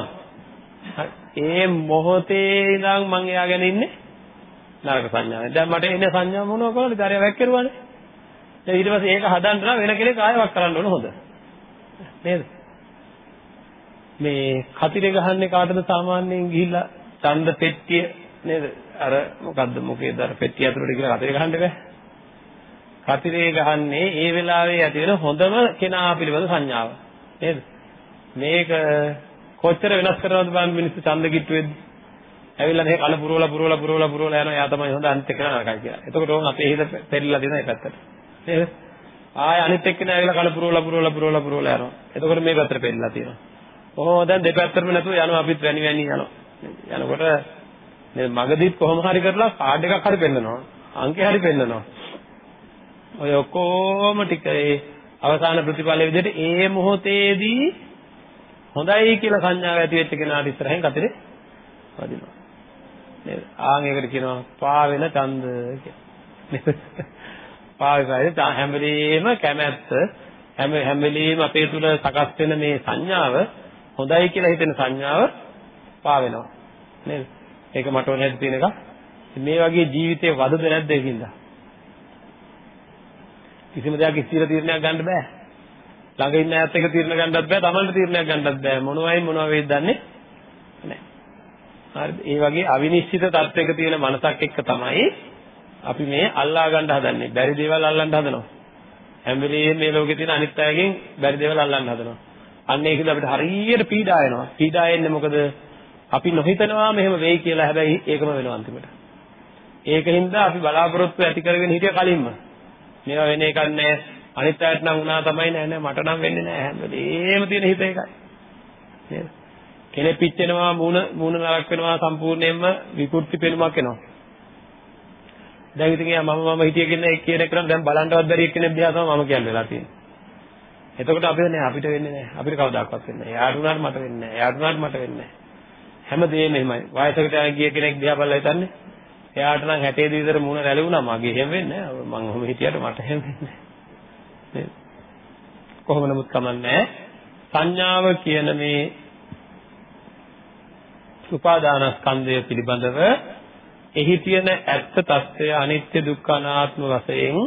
ඒ මොහොතේ ඉඳන් මං එයා ගැන ඉන්නේ නරක සංඥාවෙන්. දැන් මට එන සංඥා මොනවා කරන්නද? ආරය වැක්කිරුවානේ. දැන් ඊට පස්සේ ඒක හදන්න නම් වෙන කෙනෙක් ආයෙ වක් කරන්න ඕන හොඳ. නේද? මේ කතිරේ ගහන්නේ කාටද සාමාන්‍යයෙන් ගිහිල්ලා ඡන්ද පෙට්ටිය නේද? අර මොකද්ද මොකේද අර පෙට්ටිය ඇතුළට ගිහලා කතිරේ ගහන්න බෑ. කතිරේ ගහන්නේ ඒ වෙලාවේ ඇති වෙන හොඳම කෙනා පිළිබඳ සංඥාව. නේද? මේක කොච්චර වෙනස් කරනවද බලන්න මිනිස්සු ඡන්ද කිට්ටු වෙද්දි. ඇවිල්ලා මේ කන පුරවලා පුරවලා පුරවලා පුරවලා යනවා. එයා තමයි හොඳ අනිත් එක්කන නරකයි කියලා. එතකොට ඕන් අපේ හිත පෙරිලා දෙන මේ පැත්තට. නේද? ආය අනිත් එක්කන ඇවිල්ලා කන පුරවලා පුරවලා පුරවලා පුරවලා යනවා. එතකොට මේ පැත්තට පෙරිලා තියෙනවා. ඔහොම දැන් දෙපැත්තටම නැතුව යනවා අපිත් වැනි වැනි යනවා. යනකොට මේ මගදීත් කොහොම හරි කරලා කාඩ් එකක් හරි පෙන්නනවා. අංකේ හරි පෙන්නනවා. ඔය ඔක්කොම ටික ඒ අවසාන ප්‍රතිඵල විදිහට ඒ මොහොතේදී හොඳයි කියලා සංඥාව ඇති වෙච්ච කෙනාට ඉස්සරහින් කතරේ වදිනවා. නේද? ආන් ඒකට කියනවා පාවෙන ඡන්ද කියලා. පාවෙයි හැම වෙලෙම කැමැත්ත හැම හැම වෙලෙම අපේ තුල සකස් වෙන මේ සංඥාව හොඳයි කියලා හිතෙන සංඥාව පාවෙනවා. නේද? ඒක මට ඕන හැටි තියෙන එක. මේ වගේ ජීවිතේ වදද නැද්ද ඒකින්ද? කිසිම දෙයක් ස්ථිර තීරණයක් ගන්න බෑ. ළඟ ඉන්න ඈත් එක තීරණ ගන්නත් බෑ, Tamanට තීරණයක් ගන්නත් බෑ. මොනවයි මොනව වේද දන්නේ නැහැ. හරිද? ඒ වගේ අවිනිශ්චිත තත්වයක තියෙන මනසක් එක්ක තමයි අපි මේ අල්ලා ගන්න හදන්නේ. බැරි දේවල් අල්ලන්න හදනවා. හැම වෙලේම මේ ලෝකේ තියෙන අනිත් අයගෙන් බැරි දේවල් අල්ලන්න හදනවා. අන්න ඒකද අපිට හරියට පීඩා එනවා. පීඩා එන්නේ මොකද? අපි නොහිතනවා මෙහෙම වෙයි කියලා. හැබැයි ඒකම වෙනවා අන්තිමට. ඒකින්ද අපි බලාපොරොත්තු ඇති කරගෙන හිටිය කලින්ම. මේවා වෙන එකක් නෑ. අනිත් අයට නම් වුණා තමයි නෑ නෑ. මට නම් වෙන්නේ නෑ. හැම වෙලේම තියෙන හිත එකයි. නේද? කෙනෙක් පිච්චෙනවා මූණ මූණ නරක් වෙනවා සම්පූර්ණයෙන්ම විකෘති පෙනුමක් එනවා. දැන් ඉතින් එයා මම මම හිතිය කියන එක කියන එක නම් දැන් බලන්නවත් බැරි කෙනෙක් දිහා තමයි මම කියන්නේ වෙලා තියෙන්නේ. එතකොට අපිට නෑ අපිට වෙන්නේ නෑ. අපිට කවදාකවත් වෙන්නේ නෑ. එයාට උනාට මට වෙන්නේ නෑ. එයාට උනාට මට වෙන්නේ නෑ. හැමදේම එහෙමයි. වයසකට යන ගිය කෙනෙක් දිහා බලලා හිතන්නේ එයාට නම් 60 දී විතර මුණ රැළුණා. මගේ එහෙම වෙන්නේ නැහැ. මම ඔහොම හිටියට මට එහෙම වෙන්නේ නැහැ. කොහොම නමුත් කමන්නේ? සංඥාව කියන මේ උපාදානස්කන්ධය පිළිබඳව එහි තියෙන ඇත්ත తත්වය අනිත්‍ය දුක්ඛ අනාත්ම වශයෙන්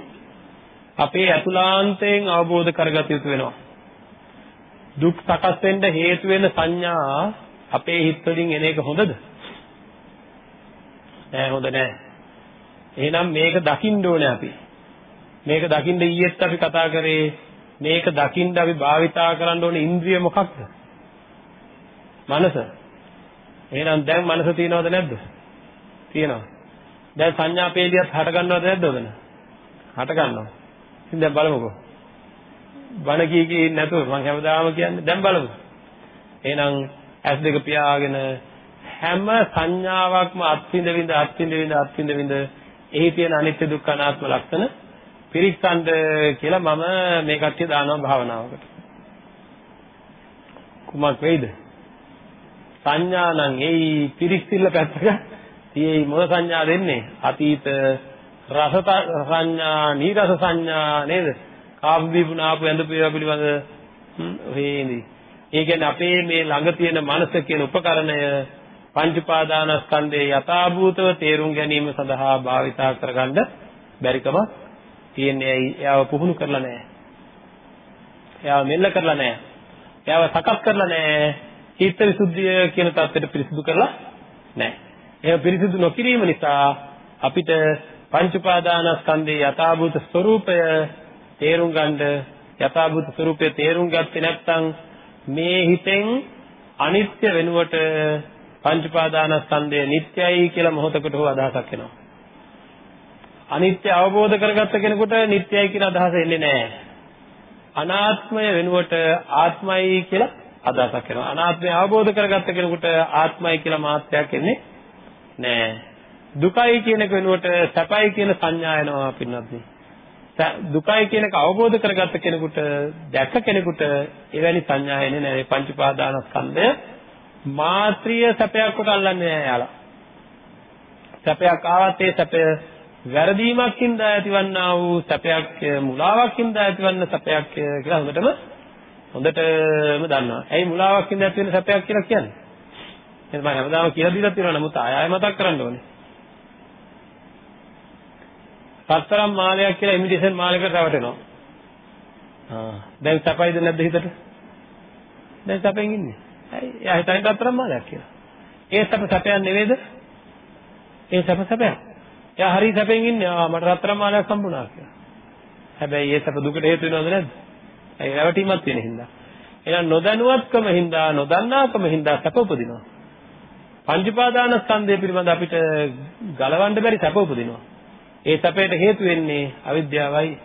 අපේ අතුලාන්තයෙන් අවබෝධ කරගත යුතු වෙනවා. දුක් සකස් වෙන්න හේතු වෙන සංඥා අපේ හිත වලින් එන එක හොඳද? නෑ හොඳ නෑ. එහෙනම් මේක දකින්න ඕනේ අපි. මේක දකින්න ඊයේත් අපි කතා කරේ මේක දකින්න අපි භාවිතා කරන්න ඕනේ ඉන්ද්‍රිය මොකක්ද? මනස. එහෙනම් දැන් මනස තියනවද නැද්ද? තියෙනවා. දැන් සංඥා පේලියත් හට ගන්නවද නැද්ද ඔතන? හට ගන්නවා. ඉතින් දැන් බලමුකෝ. බණ කී කී නැතුව මම හැමදාම කියන්නේ දැන් බලමු. එහෙනම් ඇස් දෙක පියාගෙන හැම සංඥාවක්ම අත්විඳ විඳ අත්විඳ විඳ අත්විඳ විඳ එහි තියෙන අනිත්‍ය දුක්ඛ අනාත්ම ලක්ෂණ පිරික්සන්න කියලා මම මේ කට්ටිය දානවා භාවනාවකට. කුමක් වෙයිද? සංඥා නම් එයි පිරික්සිල්ල පැත්තක තියෙයි මොන සංඥා දෙන්නේ? අතීත රස සංඥා, නීරස සංඥා නේද? කාපු බීපු නාපු ඇඳපු ඒවා පිළිබඳ ඔහේදී ඒ කියන්නේ අපේ මේ ළඟ තියෙන මනස කියන උපකරණය පංච උපාදානස්කන්ධයේ යථාභූතව තේරුම් ගැනීම සඳහා භාවිතා කරගන්න බැරිකම තියෙන්නේ ඇයි? එයාව පුහුණු කරලා නැහැ. එයාව මෙල්ල කරලා නැහැ. එයාව සකස් කරලා නැහැ. චිත්ත විසුද්ධිය කියන தත්ත්වයට පිරිසිදු කරලා නැහැ. එහෙම පිරිසිදු නොකිරීම නිසා අපිට පංච උපාදානස්කන්ධයේ යථාභූත ස්වરૂපය තේරුම් ගන්න යථාභූත ස්වરૂපය තේරුම් ගත්තේ නැත්නම් මේ හිතෙන් අනිත්‍ය වෙනුවට පංච පාදානස්කන්ධය නිට්ටයයි කියලා මොහොතකට හෝ අදහසක් එනවා. අනිත්‍ය අවබෝධ කරගත්ත කෙනෙකුට නිට්ටයයි කියන අදහස එන්නේ නැහැ. අනාත්මය වෙනුවට ආත්මයි කියලා අදහසක් එනවා. අනාත්මය අවබෝධ කරගත්ත කෙනෙකුට ආත්මයි කියලා මාත්‍යක් එන්නේ නැහැ. දුකයි කියන එක වෙනුවට සැපයි කියන සංඥා එනවා පින්නත්. දුකයි කියන එක අවබෝධ කරගත්ත කෙනෙකුට දැක කෙනෙකුට එවැනි සංඥා එන්නේ නැහැ පංච පාදානස්කන්ධය මාත්‍රිය සැපයක් කොට අල්ලන්නේ නැහැ යාලා සැපයක් ආවත් ඒ සැපය වැරදීමකින්ද ඇතිවන්නා වූ සැපයක් මුලාවකින්ද ඇතිවන්න සැපයක් කියලා හොඳටම හොඳටම දන්නවා. ඇයි මුලාවකින්ද ඇති වෙන සැපයක් කියලා කියන්නේ? එහෙනම් මම හැමදාම කියලා දීලා තියෙනවා නමුත් ආය ආය මතක් කරන්න ඕනේ. සතරම් මාලයක් කියලා ඉමිටේෂන් මාලයකට රැවටෙනවා. ආ දැන් සැපයිද නැද්ද හිතට? දැන් සැපෙන් ඉන්නේ. ඇයි? එයා හිතන්නේ සතරම් මාලයක් කියලා. ඒ සැප සැපයක් නෙවෙයිද? ඒ සැප සැපයක්. එයා හරි සැපෙන් ඉන්නේ. ආ මට රත්තරන් මාලයක් හම්බුණා කියලා. හැබැයි ඒ සැප දුකට හේතු වෙනවද නැද්ද? ඒ රැවටීමක් තියෙන හින්දා. එහෙනම් නොදැනුවත්කම හින්දා නොදන්නාකම හින්දා සැප උපදිනවා. පංචපාදානස්කන්ධය පිළිබඳ අපිට ගලවන්න බැරි සැප උපදිනවා. ඒ සැපයට හේතු වෙන්නේ අවිද්‍යාවයි.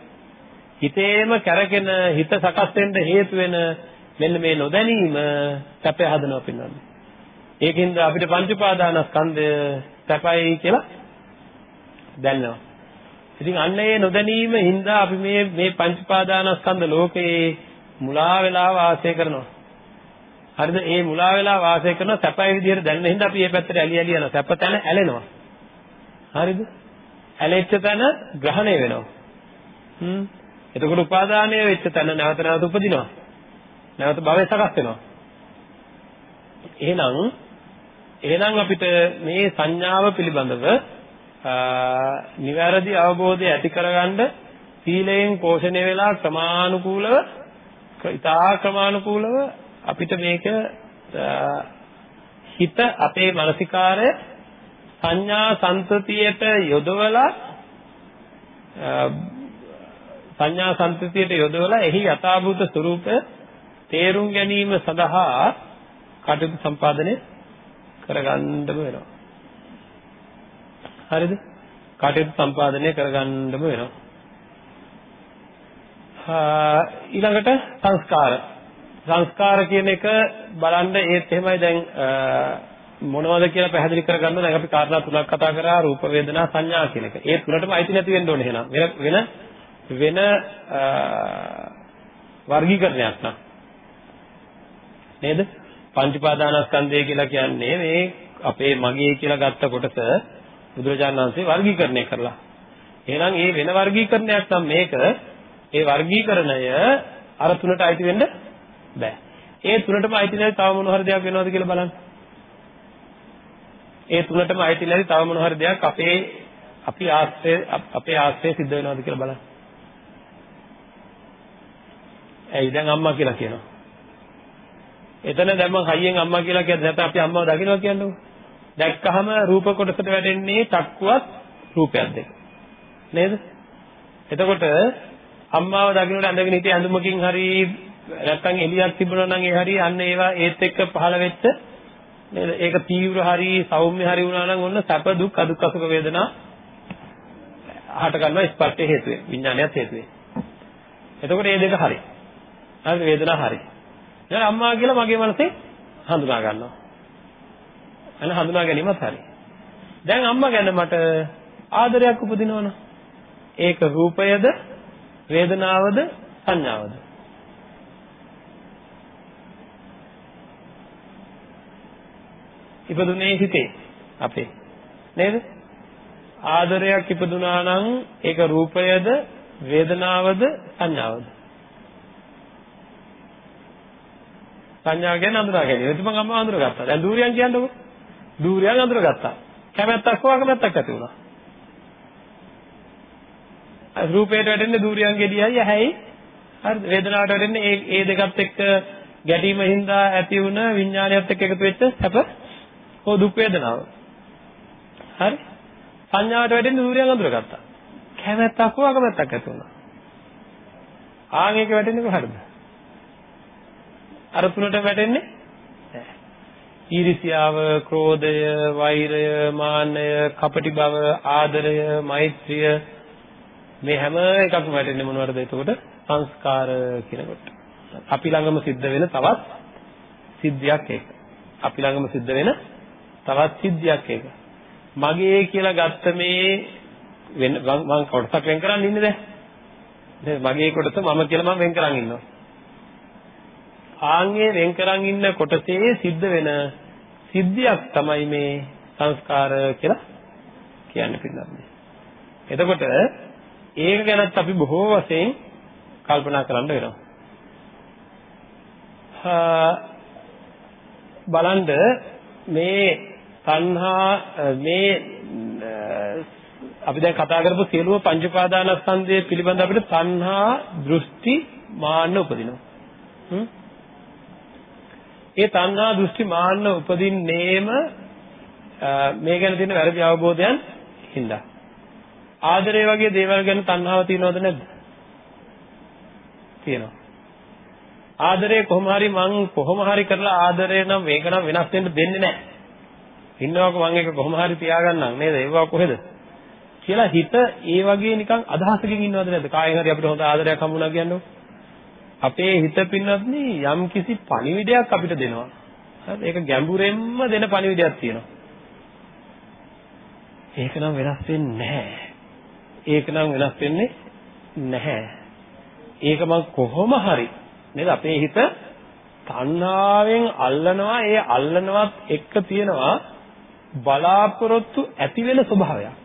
හිතේම කැරකෙන හිත සකස් වෙන්න හේතු වෙන මෙන්න මේ නොදැනීම සැපය හදනවා පින්නන්නේ. ඒකින්ද අපිට පංච උපාදානස්කන්ධය සැපයි කියලා දැනනවා. ඉතින් අන්න ඒ නොදැනීම හින්දා අපි මේ මේ පංච උපාදානස්කන්ධ ලෝකයේ මුලා වෙලා වාසය කරනවා. හරිද? ඒ මුලා වෙලා වාසය කරන සැපයි විදිහට දැනෙන හින්දා අපි මේ පැත්තට ඇලි ඇලි යනවා. සැප තැන ඇලෙනවා. හරිද? ඇලෙච්ච තැන ග්‍රහණය වෙනවා. හ්ම්. එතකොට උපාදානය වෙච්ච තැන නැවත නැවත උපදිනවා. නැවත භවය සකස් වෙනවා. එහෙනම් එහෙනම් අපිට මේ සංඥාව පිළිබඳව නිවැරදි අවබෝධය ඇති කරගන්න සීලයෙන් පෝෂණය වෙලා ක්‍රමානුකූලව ඉතා ක්‍රමානුකූලව අපිට මේක හිත අපේ මානසිකාරය සංඥා සංතතියට යොදවලා සංඥා සංතතියට යොදවලා එහි යථාභූත ස්වરૂපය තේරුම් ගැනීම සඳහා කටයුතු සම්පාදනය කරගන්නම වෙනවා. හරිද? කටයුතු සම්පාදනය කරගන්නම වෙනවා. ඊළඟට සංස්කාර. සංස්කාර කියන එක බලන්න ඒත් එහෙමයි දැන් මොනවද කියලා පැහැදිලි කරගන්න දැන් අපි කාරණා තුනක් කතා කරා රූප වේදනා සංඥා කියන එක. ඒ තුනටම අයිති නැති වෙන්න ඕනේ එහෙනම්. වෙන වෙන වෙන වර්ගීකරණයක් නක්. නේද? පංච පාදානස්කන්ධය කියලා කියන්නේ මේ අපේ මගේ කියලා ගත්ත කොටස බුදුරජාණන් වහන්සේ වර්ගීකරණය කරලා. එහෙනම් මේ වෙන වර්ගීකරණයක් නම් මේක ඒ වර්ගීකරණය අර තුනට අයිති වෙන්න බෑ. ඒ තුනටම අයිති නැති තව මොන හරි දෙයක් වෙනවද කියලා බලන්න. ඒ තුනටම අයිති නැති තව මොන හරි දෙයක් අපේ අපි ආශ්‍රය අපේ ආශ්‍රය සිද්ධ වෙනවද කියලා බලන්න. ඇයි දැන් අම්මා කියලා කියනවා. එතන දැන් මං හයියෙන් අම්මා කියලා කියද්දි නැත්නම් අපි අම්මව දකින්නවා කියන්නේ. දැක්කහම රූප කොටසට වැටෙන්නේ චක්කුවත් රූපයක්ද නේද? එතකොට අම්මාව දකින්නට ඇඳගෙන හිටිය ඇඳුමකින් හරි නැත්නම් එළියක් තිබුණා නම් ඒ හරි අන්න ඒවා ඒත් එක්ක පහළ වෙච්ච නේද? ඒක තීව්‍ර හරි සෞම්‍ය හරි වුණා නම් ඔන්න සැප දුක් අදුක් අසුක වේදනා හට ගන්නවා ස්පර්ශයේ හේතුවෙන් විඥානයත් හේතුවෙන්. එතකොට මේ දෙක හරි. හරි වේදනාව හරි. දැන් අම්මා කියලා මගේ මනසේ හඳුනා ගන්නවා. අන්න හඳුනා ගැනීමත් හරි. දැන් අම්මා ගැන මට ආදරයක් උපදිනවනේ. ඒක රූපයද වේදනාවද සංඥාවද? ඉපදුනේ හිතේ අපේ නේද? ආදරයක් ඉපදුනා නම් ඒක රූපයද වේදනාවද සංඥාවද? සංඥාව කියන්නේ අඳුරා ගැනීම. ඒක මම අම්මා අඳුරගත්තා. දැන් දූරියන් කියන්නකො. දූරියන් අඳුරගත්තා. කැමැත්තක් හෝ අකමැත්තක් ඇති වුණා. රූපයට වැටෙන්නේ දූරියන් ගෙඩියයි ඇහැයි. හරිද? වේදනාවට වැටෙන්නේ ඒ ඒ දෙකත් එක්ක ගැටීම හින්දා ඇති වුණ විඥානයත් එක්ක එකතු වෙච්ච සැප හෝ දුක් වේදනාව. හරි? සංඥාවට වැටෙන්නේ දූරියන් අඳුරගත්තා. කැමැත්තක් හෝ අකමැත්තක් ඇති වුණා. ආන් එක වැටෙන්නේ කොහටද? අර තුනට වැටෙන්නේ ඊර්ෂ්‍යාව, ක්‍රෝධය, වෛරය, මාන්නය, කපටි බව, ආදරය, මෛත්‍රිය මේ හැම එකක්ම වැටෙන්නේ මොනවටද එතකොට? සංස්කාර කියනකොට. අපි ළඟම සිද්ධ වෙන තවත් සිද්ධියක් ඒක. අපි ළඟම සිද්ධ වෙන තවත් සිද්ධියක් ඒක. මගේ කියලා ගත්ත මේ වෙන මම කොටසක් වෙන් කරන් ඉන්නේ දැන්. දැන් මගේ කොටස මම කියලා මම වෙන් කරන් ඉන්නවා. ආන්ගේ වෙන් කරන් ඉන්න කොටසේ සිද්ධ වෙන සිද්ධියක් තමයි මේ සංස්කාර කියලා කියන්නේ පිළිගන්නේ. එතකොට ඒක ගැනත් අපි බොහෝ වශයෙන් කල්පනා කරන්න වෙනවා. බලන්න මේ තණ්හා මේ අපි දැන් කතා කරපු සියලුම පංච පාදානස්කන්ධය පිළිබඳ අපිට තණ්හා දෘෂ්ටි මාන්න උපදිනවා. ඒ තණ්හා දෘෂ්ටි මාන්න උපදින්නේම මේ ගැන තියෙන වැරදි අවබෝධයන් හින්දා. ආදරය වගේ දේවල් ගැන තණ්හාව තියෙනවද නැද්ද? තියෙනවා. ආදරේ කොහොම හරි මං කොහොම හරි කරලා ආදරේ නම් මේක නම් වෙනස් වෙන්න දෙන්නේ නැහැ. ඉන්නවක මං ඒක කොහොම හරි තියාගන්නම් නේද? ඒවා කොහෙද? කියලා හිත ඒ වගේ නිකන් අදහසකින් ඉන්නවද නැද්ද? කායෙන් හරි අපිට හොඳ ආදරයක් හම්බුණා කියන්නේ. අපේ හිත පින්නත්නි යම් කිසි පණිවිඩයක් අපිට දෙනවා. හරිද? ඒක ගැඹුරෙන්ම දෙන පණිවිඩයක් තියෙනවා. ඒක නම් වෙනස් වෙන්නේ නැහැ. ඒක නම් වෙනස් වෙන්නේ නැහැ. ඒක මම කොහොම හරි නේද අපේ හිත තණ්හාවෙන් අල්ලනවා ඒ අල්ලනවත් එක්ක තියෙනවා බලාපොරොත්තු ඇති වෙන ස්වභාවයක්.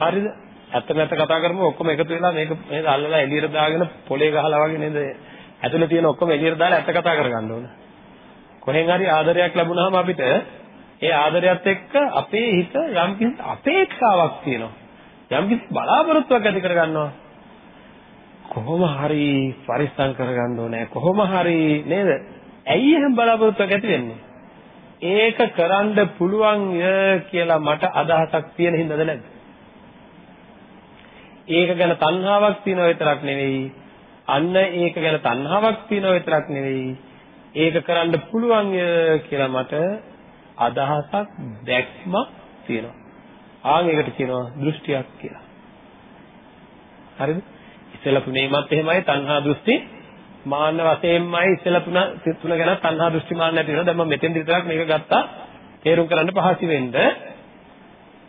හරිද? ඇත්ත නැත්ත කතා කරමු ඔක්කොම එකතු වෙලා මේක නේද අල්ලලා එළියට දාගෙන පොලේ ගහලා වගේ නේද ඇතුලේ තියෙන ඔක්කොම එළියට දාලා ඇත්ත කතා කරගන්න ඕන. කොහෙන් හරි ආදරයක් ලැබුණාම අපිට ඒ ආදරයත් එක්ක අපේ හිත යම් කිසි අපේක්ෂාවක් තියෙනවා. යම් කිසි බලාපොරොත්තුවක් ඇති කරගන්නවා. කොහොම හරි පරිස්සම් කරගන්න ඕනේ කොහොම හරි නේද ඇයි එහෙම බලාපොරොත්තුවක් ඇති වෙන්නේ ඒක කරන්න පුළුවන් කියලා මට අදහසක් තියෙන හින්දාද නැද්ද? ඒක ගැන තණ්හාවක් තියෙනව විතරක් නෙවෙයි. අන්න ඒක ගැන තණ්හාවක් තියෙනව විතරක් නෙවෙයි. ඒක කරන්න පුළුවන් කියලා මට අදහසක් දැක්මක් තියෙනවා. ආන් ඒකට කියනවා දෘෂ්ටියක් කියලා. හරිද? ඉස්සෙල්ලා තුනේමත් එහෙමයි තණ්හා දෘෂ්ටි මාන්න වශයෙන්මයි ඉස්සෙල්ලා තුන තුන ගැන තණ්හා දෘෂ්ටි මාන්න නැති වෙනවා දැන් මම මෙතෙන් විතරක් මේක ගත්තා තේරුම් කරන්න පහසු වෙන්න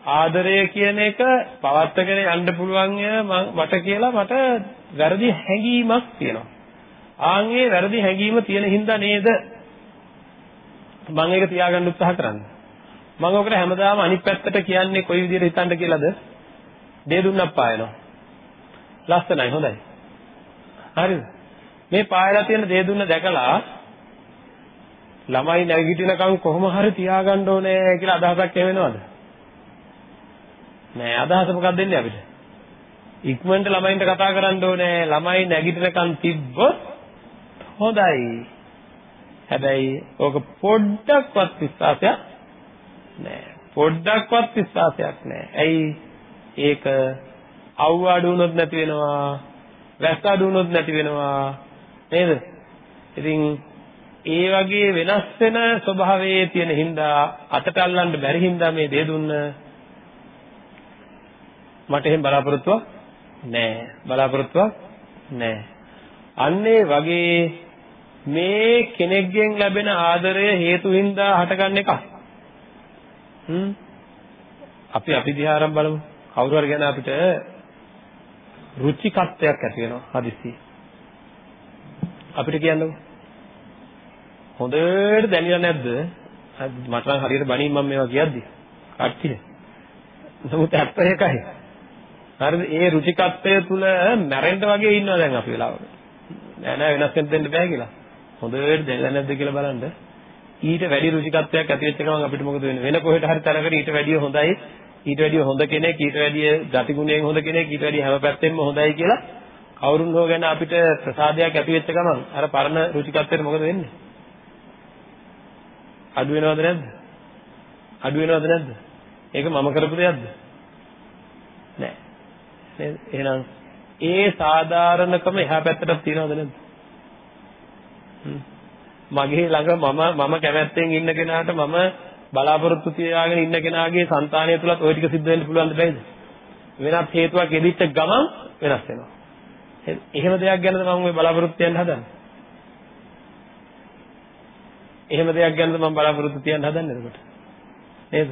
ආදරය කියන එක පවත්වාගෙන යන්න පුළුවන් මට කියලා මට වැරදි හැඟීමක් තියෙනවා. ආන්ගේ වැරදි හැඟීම තියෙන හින්දා නේද මම ඒක තියාගන්න උත්සාහ කරන්නේ. මම ඔකට හැමදාම අනිත් පැත්තට කියන්නේ කොයි විදිහට හිතන්න කියලාද? දේ දුන්නක් පායනවා. ලස්සනයි හොඳයි. හරිද? මේ පායලා තියෙන දේ දුන්න දැකලා ළමයි නැගිටිනකම් කොහොම හරි තියාගන්න ඕනේ කියලා අදහසක් එවෙනවද? නෑ අදහස මොකක්ද දෙන්නේ අපිට? ඉක්මනට ළමයින්ට කතා කරන්න ඕනේ ළමයි නැගිටිනකම් තිබ්බොත් හොඳයි. හැබැයි ඕක පොඩ්ඩක්වත් විශ්වාසයක් නෑ. පොඩ්ඩක්වත් විශ්වාසයක් නෑ. ඇයි? ඒක අවු අඩු වුණොත් නැති වෙනවා. වැස්ස අඩු වුණොත් නැති වෙනවා. නේද? ඉතින් ඒ වගේ වෙනස් වෙන ස්වභාවයේ තියෙන හින්දා අතට අල්ලන්න බැරි හින්දා මේ දේ දුන්න මට එහෙම බලාපොරොත්තුවක් නෑ. බලාපොරොත්තුවක් නෑ. අන්නේ වගේ මේ කෙනෙක්ගෙන් ලැබෙන ආදරය හේතු හින්දා හටගන්න එක හ්ම්? අපි අපි දිහා අරන් බලමු. කවුරු හරි ගැන අපිට රුචිකත්වයක් ඇති වෙනවා හදිස්සි අපිට කියන්නකො. හොඳට දැනෙලා නැද්ද? මට නම් හරියට බණින් මම මේවා කියද්දි. කට්ටිය. නමුත් ඇත්ත ඒකයි. හරිද? ඒ රුචිකත්වය තුල මැරෙන්න වගේ ඉන්නවා දැන් අපි වෙලාවකට නෑ නෑ වෙනස් වෙන්න දෙන්න බෑ කියලා. හොඳට දැනලා නැද්ද කියලා බලන්න. ඊට වැඩි රුචිකත්වයක් ඇති වෙච්ච ගමන් අපිට මොකද වෙන්නේ? වෙන කොහෙට හරි තැනකට ඊට වැඩිය හොඳයි. ඊට වැඩිය හොඳ කෙනෙක් ඊට වැඩිය ගතිගුණයෙන් හොඳ කෙනෙක් ඊට වැඩිය හැම පැත්තෙන්ම හොඳයි කියලා කවුරුන් හෝ ගැන අපිට ප්‍රසාදයක් ඇති වෙච්ච ගමන් අර පරණ රුචිකත්වයට මොකද වෙන්නේ? අඩු වෙනවද නැද්ද? අඩු වෙනවද නැද්ද? ඒක මම කරපු දෙයක්ද? නෑ. නේද? එහෙනම් ඒ සාධාරණකම එහා පැත්තට තියනවද නැද්ද? මගේ ළඟ මම මම කැමැත්තෙන් ඉන්න කෙනාට මම බලාපොරොත්තු තියාගෙන ඉන්න කෙනාගේ సంతානය තුලත් ওই ටික සිද්ධ වෙන්න පුළුවන් දෙයිද? වෙනත් හේතුවක් එදිච්ච ගමන් වෙනස් වෙනවා. එහෙම දෙයක් ගැනද මම ওই බලාපොරොත්තු තියන්න හදන්නේ? එහෙම දෙයක් ගැනද මම බලාපොරොත්තු තියන්න හදන්නේ එතකොට? නේද?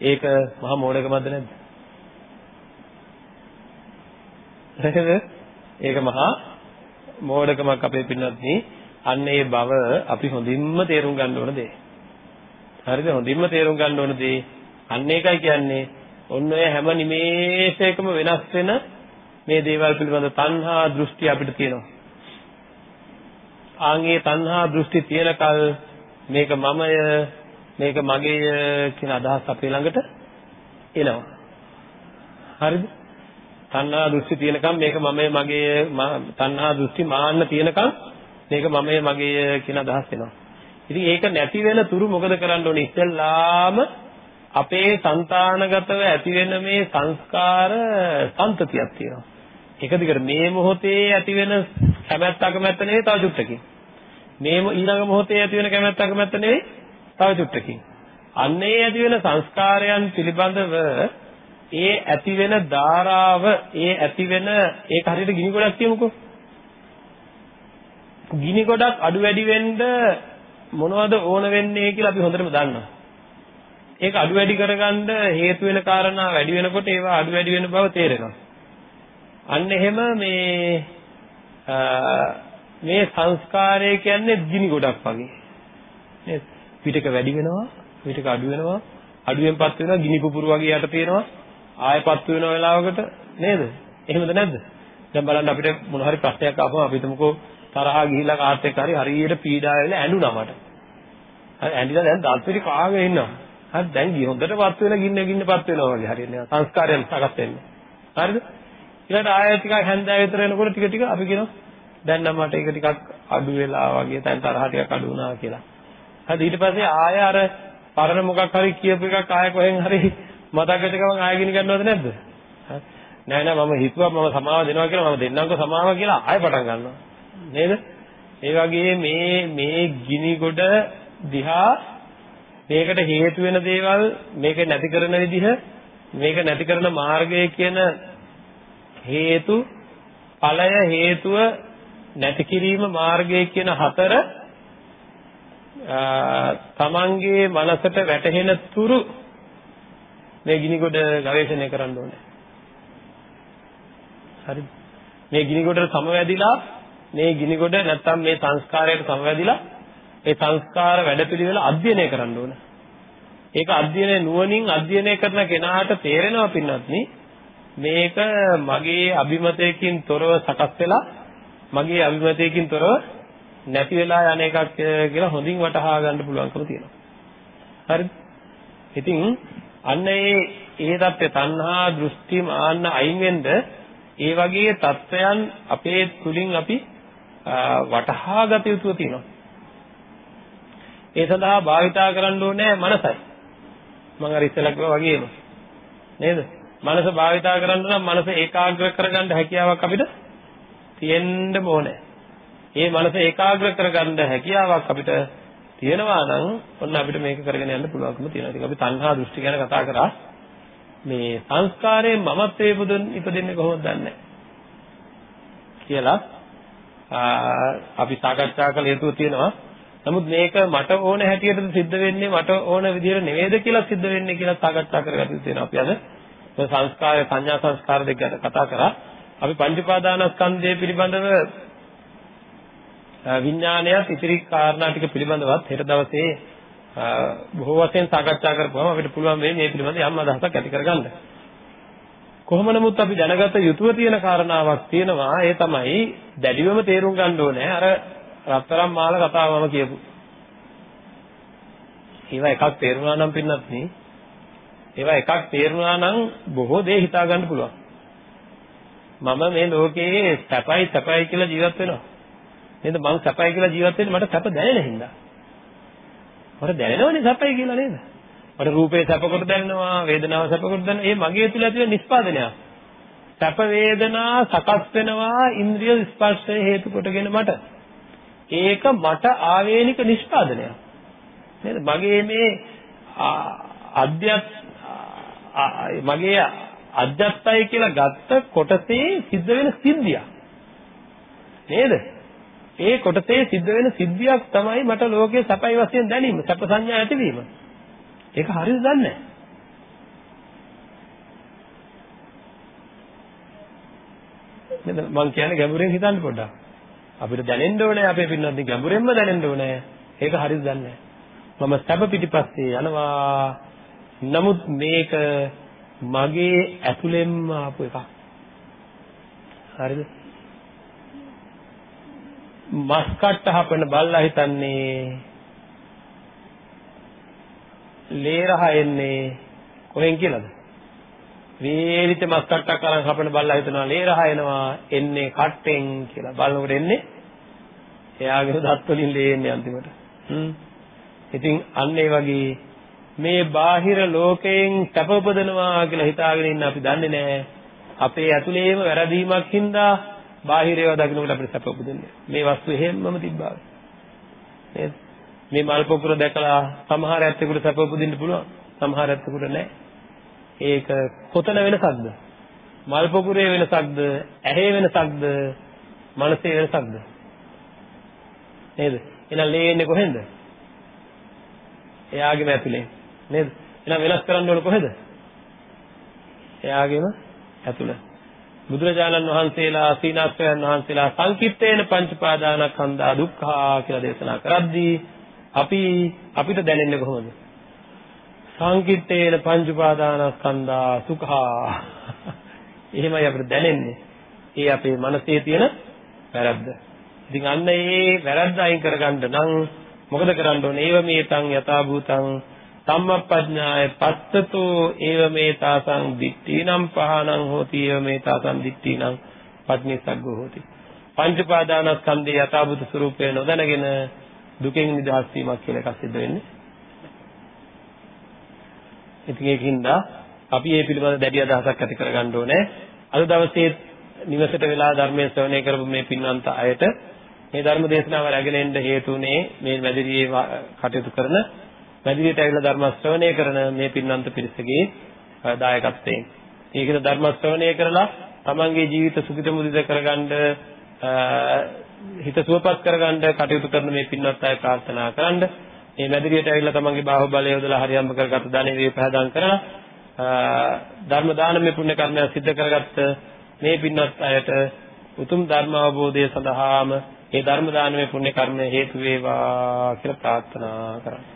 ඒක මහා මෝඩකමක්ද නැද්ද? නේද? ඒක මහා මෝඩකමක් අපේ පින්නත්නි. අන්න ඒ බව අපි හොඳින්ම තේරුම් ගන්න ඕන දේ. හරිද? හොඳින්ම තේරුම් ගන්න ඕන දේ. අන්න ඒකයි කියන්නේ ඔන්න ඔය හැම නිමේෂයකම වෙනස් වෙන මේ දේවල් පිළිබඳ තණ්හා දෘෂ්ටි අපිට තියෙනවා. ආන්ගේ තණ්හා දෘෂ්ටි තියෙනකල් මේක මමය මේක මගේය කියන අදහස් අපේ ළඟට එනවා. හරිද? තණ්හා දෘෂ්ටි තියෙනකම් මේක මමය මගේය තණ්හා දෘෂ්ටි මාන්න තියෙනකම් මේක මමය මගේය කියන අදහස් එනවා. ඉතින් ඒක නැති වෙන තුරු මොකද කරන්න ඕනේ? ඉස්සෙල්ලාම අපේ సంతానගතව ඇති වෙන මේ සංස්කාර සංතතියක් තියෙනවා. එක දිගට මේ මොහොතේ ඇති වෙන කැමැත්ත අකමැත්ත නෙවෙයි තව චුට්ටකින්. මේ ඊළඟ මොහොතේ ඇති වෙන කැමැත්ත අකමැත්ත නෙවෙයි තව චුට්ටකින්. අන්නේ ඇති වෙන සංස්කාරයන් පිළිබඳව ඒ ඇති වෙන ධාරාව ඒ ඇති වෙන ඒක හරියට ගිනි ගොඩක් කියමුකෝ. ගිනි ගොඩක් අඩු වැඩි වෙන්න මොනවද ඕන වෙන්නේ කියලා අපි හොඳටම දන්නවා. ඒක අඩු වැඩි කරගන්න හේතු වෙන කාරණා වැඩි වෙනකොට ඒවා අඩු වැඩි වෙන බව තේරෙනවා. අන්න එහෙම මේ මේ සංස්කාරය කියන්නේ ගිනි ගොඩක් වගේ. නේද? පිටක වැඩි වෙනවා, පිටක අඩු වෙනවා, අඩුවෙන්පත් වෙනවා, ගිනි පුපුරු වගේ යට තියෙනවා. ආයෙපත් වෙන වෙලාවකට නේද? එහෙමද නැද්ද? දැන් බලන්න අපිට මොන හරි ප්‍රශ්නයක් ආවම අපි හිතමුකෝ තරහා ගිහිල්ලා කාත් එක්ක හරි හරියට පීඩා වෙලා ඇඬුනා මට. හරි ඇඬිලා දැන් දත් පිටි කාගෙන ඉන්නවා. හරි දැන් ගිය හොඳටපත් වෙන ගින්න ගින්නපත් වෙනවා වගේ හරියට සංස්කාරයන් සකස් වෙන්නේ. හරිද? ඊළඟට ආයෙ ටිකක් හැන්දෑව විතර වෙනකොට ටික ටික අපි කියනවා දැන් නම් මට ඒක ටිකක් අඩු වෙලා වගේ දැන් තරහ ටිකක් අඩු වුණා කියලා. හරි ඊට පස්සේ ආයෙ අර පරණ මොකක් හරි කියපු එකක් ආයෙ කොහෙන් හරි මතක් වෙච්ච ගමන් ආයෙ ගිනි ගන්නවද නැද්ද? නෑ නෑ මම හිතුවා මම සමාව දෙනවා කියලා මම දෙන්නම්කෝ සමාව කියලා ආයෙ පටන් ගන්නවා. නේද? ඒ වගේ මේ මේ ගිනි ගොඩ දිහා මේකට හේතු වෙන දේවල් මේක නැති කරන විදිහ මේක නැති කරන මාර්ගය කියන හේතු ඵලය හේතුව නැති කිරීම මාර්ගය කියන හතර තමන්ගේ මනසට වැටහෙන තුරු මේ ගිනිගොඩ ගවේෂණය කරන්න ඕනේ. හරිද? මේ ගිනිගොඩට සමවැදිලා මේ ගිනිගොඩ නැත්තම් මේ සංස්කාරයට සමවැදිලා ඒ සංස්කාර වැඩපිළිවෙල අධ්‍යයනය කරන්න ඕනේ. ඒක අධ්‍යයනය නුවණින් අධ්‍යයනය කරන කෙනාට තේරෙනවා පින්වත්නි මේක මගේ අභිමතයකින් තොරව සකස් වෙලා මගේ අභිමතයකින් තොරව නැති වෙලා යන එකක් කියලා හොඳින් වටහා ගන්න පුළුවන්කම තියෙනවා. හරිද? ඉතින් අන්න ඒ ඒ தත්ත්වය තණ්හා දෘෂ්ටි මාන්න අයින් වෙන්න ඒ වගේ தත්ත්වයන් අපේ තුලින් අපි වටහා ගත යුතු තියෙනවා. ඒ සඳහා භාවිතා කරන්න ඕනේ මනසයි. මම අර ඉස්සෙල්ලා කිව්වා වගේම. නේද? මනස භාවිතා කරන්න නම් මනස ඒකාග්‍ර කරගන්න හැකියාවක් අපිට තියෙන්න ඕනේ. ඒ මනස ඒකාග්‍ර කරගන්න හැකියාවක් අපිට තියෙනවා නම් ඔන්න අපිට මේක කරගෙන යන්න පුළුවන්කම තියෙනවා. ඉතින් අපි තණ්හා දෘෂ්ටි ගැන කතා කරා. මේ සංස්කාරයේ මමත්වයේ පුදුන් ඉපදෙන්නේ කොහොමද දන්නේ කියලා අපි සාකච්ඡා කළ යුතු තියෙනවා. නමුත් මේක මට ඕන හැටියට සිද්ධ වෙන්නේ මට ඕන විදිහට නෙවෙයිද කියලා සිද්ධ වෙන්නේ කියලා සාකච්ඡා කරගන්න තියෙනවා. අපි අද සංස්කාර සංඥා සංස්කාර දෙක ගැන කතා කරා. අපි පංච උපාදානස්කන්ධය පිළිබඳව විඥානයත් ඉතිරි කාරණා ටික පිළිබඳවත් හෙට දවසේ බොහෝ වශයෙන් සාකච්ඡා කරපුවම අපිට පුළුවන් වෙයි මේ පිළිබඳව යම් අදහසක් ඇති කරගන්න. කොහොම නමුත් අපි දැනගත යුතුව තියෙන කාරණාවක් තියෙනවා ඒ තමයි දැඩිවම තේරුම් ගන්න ඕනේ අර රත්තරන් මාල කතාවම කියපු. ඒවා එකක් තේරුණා නම් පින්නත් නේ ඒවා එකක් තේරුණා නම් බොහෝ දේ හිතා ගන්න පුළුවන්. මම මේ ලෝකයේ සැපයි සැපයි කියලා ජීවත් වෙනවා. නේද? මං සැපයි කියලා ජීවත් වෙන්නේ මට සැප දැනෙන හින්දා. මට දැනෙනවනේ සැපයි කියලා නේද? මට රූපේ සැපකොට දැනෙනවා, වේදනාව සැපකොට දැනෙනවා. ඒ මගේ තුල ඇති වෙන නිස්පාදනයක්. සැප වේදනා සකස් වෙනවා ඉන්ද්‍රිය ස්පර්ශය හේතු කොටගෙන මට. ඒක මට ආවේනික නිෂ්පාදනයක්. නේද? මගේ මේ අධ්‍යාත්ම මගේ අධ්‍යත්තය කියලා ගත්ත කොටසේ සිද්ධ වෙන සිද්ධියක්. නේද? ඒ කොටසේ සිද්ධ වෙන සිද්ධියක් තමයි මට ලෝකයේ සැපයි වශයෙන් දැනීම, සැප සංඥා ඇතිවීම. ඒක හරියට දන්නේ නේද? මම කියන්නේ ගැඹුරෙන් හිතන්න පොඩ්ඩක්. අපිට දැනෙන්න ඕනේ අපේ පින්නත් ගැඹුරෙන්ම දැනෙන්න ඕනේ. ඒක හරියට දන්නේ මම සැප පිටිපස්සේ යනවා නමුත් මේක මගේ ඇතුළෙන්ම ආපු එකක්. හරිද? මස් කට්ට හපන බල්ලා හිතන්නේ ලේ රහ එන්නේ කොහෙන් කියලාද? වේලිත මස් කට්ටක් අරන් හපන බල්ලා හිතනවා ලේ රහ එනවා එන්නේ කට්ටෙන් කියලා. බලනකොට එන්නේ එයාගේ දත් වලින් ලේ එන්නේ අන්තිමට. හ්ම්. ඉතින් අන්න ඒ වගේ මේ බාහිර ලෝකයෙන් සැප උපදනවා කියලා හිතාගෙන ඉන්න අපි දන්නේ නැහැ. අපේ ඇතුළේම වැරදීමක් හින්දා බාහිර ඒවා දකින්නකොට අපිට සැප උපදින්නේ. මේ වස්තු එහෙම්මම තිබ්බා. නේද? මේ මල් පොකුර දැකලා සමහර ඇත්තෙකුට සැප උපදින්න පුළුවන්. සමහර ඇත්තෙකුට නැහැ. ඒක කොතන වෙනසක්ද? මල් පොකුරේ වෙනසක්ද? ඇහි වෙනසක්ද? මනසේ වෙනසක්ද? නේද? එහෙනම් ලේ එන්නේ කොහෙන්ද? එයාගේම ඇතුලේ. නේද? එහෙනම් වෙනස් කරන්න ඕන කොහෙද? එයාගේම ඇතුළ. බුදුරජාණන් වහන්සේලා සීනාස්වයන් වහන්සේලා සංකිට්ඨේන පංචපාදානස්කන්ධා දුක්ඛා කියලා දේශනා කරද්දී අපි අපිට දැනෙන්නේ කොහොමද? සංකිට්ඨේන පංචපාදානස්කන්ධා සුඛා. එහෙමයි අපිට දැනෙන්නේ. ඒ අපේ මනසේ තියෙන වැරද්ද. ඉතින් අන්න ඒ වැරද්ද අයින් කරගන්න නම් මොකද කරන්න ඕනේ? ඒව මේතං යථා භූතං සම්මප්පඥාය පත්තතෝ ඒව මේ තාසං දිට්ඨීනම් පහනං හෝති ඒව මේ තාසං දිට්ඨීනම් පටිනිසග්ගෝ හෝති පංච පාදානස්කන්ධේ යථාභූත ස්වરૂපය නොදැනගෙන දුකෙන් නිදහස් වීමක් කියලා එකක් සිද්ධ වෙන්නේ. ඉතින් ඒකින්ද අපි මේ පිළිබඳ දැඩි අදහසක් ඇති කරගන්න ඕනේ. අද දවසේ නිවසට වෙලා ධර්මයේ ශ්‍රවණය කරපු මේ පින්වන්ත අයට මේ ධර්ම දේශනාව රැගෙන එන්න හේතුනේ මේ මැදිරියේ කටයුතු කරන මැදිරියට ඇවිල්ලා ධර්ම ශ්‍රවණය කරන මේ පින්වන්ත පිරිසගේ දායකත්වයෙන්. ඒකද ධර්ම ශ්‍රවණය කරලා තමන්ගේ ජීවිත සුඛිත මුදිත කරගන්න හිත සුවපත් කරගන්න කටයුතු කරන මේ පින්වත් අය ප්‍රාර්ථනා කරන්න. මේ මැදිරියට ඇවිල්ලා තමන්ගේ බාහුවලය යොදලා හරියම්බ කරගත්ත ධනෙ වේපහදම් කරලා ධර්ම දානමය පුණ්‍ය කර්මය සිද්ධ කරගත්ත මේ පින්වත් අයට උතුම් ධර්ම අවබෝධය සඳහාම ඒ ධර්ම දානමය පුණ්‍ය කර්මය හේතු වේවා කියලා ප්‍රාර්ථනා කරා.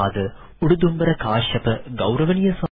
පූජ්‍යපාද උඩුදුම්බර කාශ්‍යප ගෞරවනීය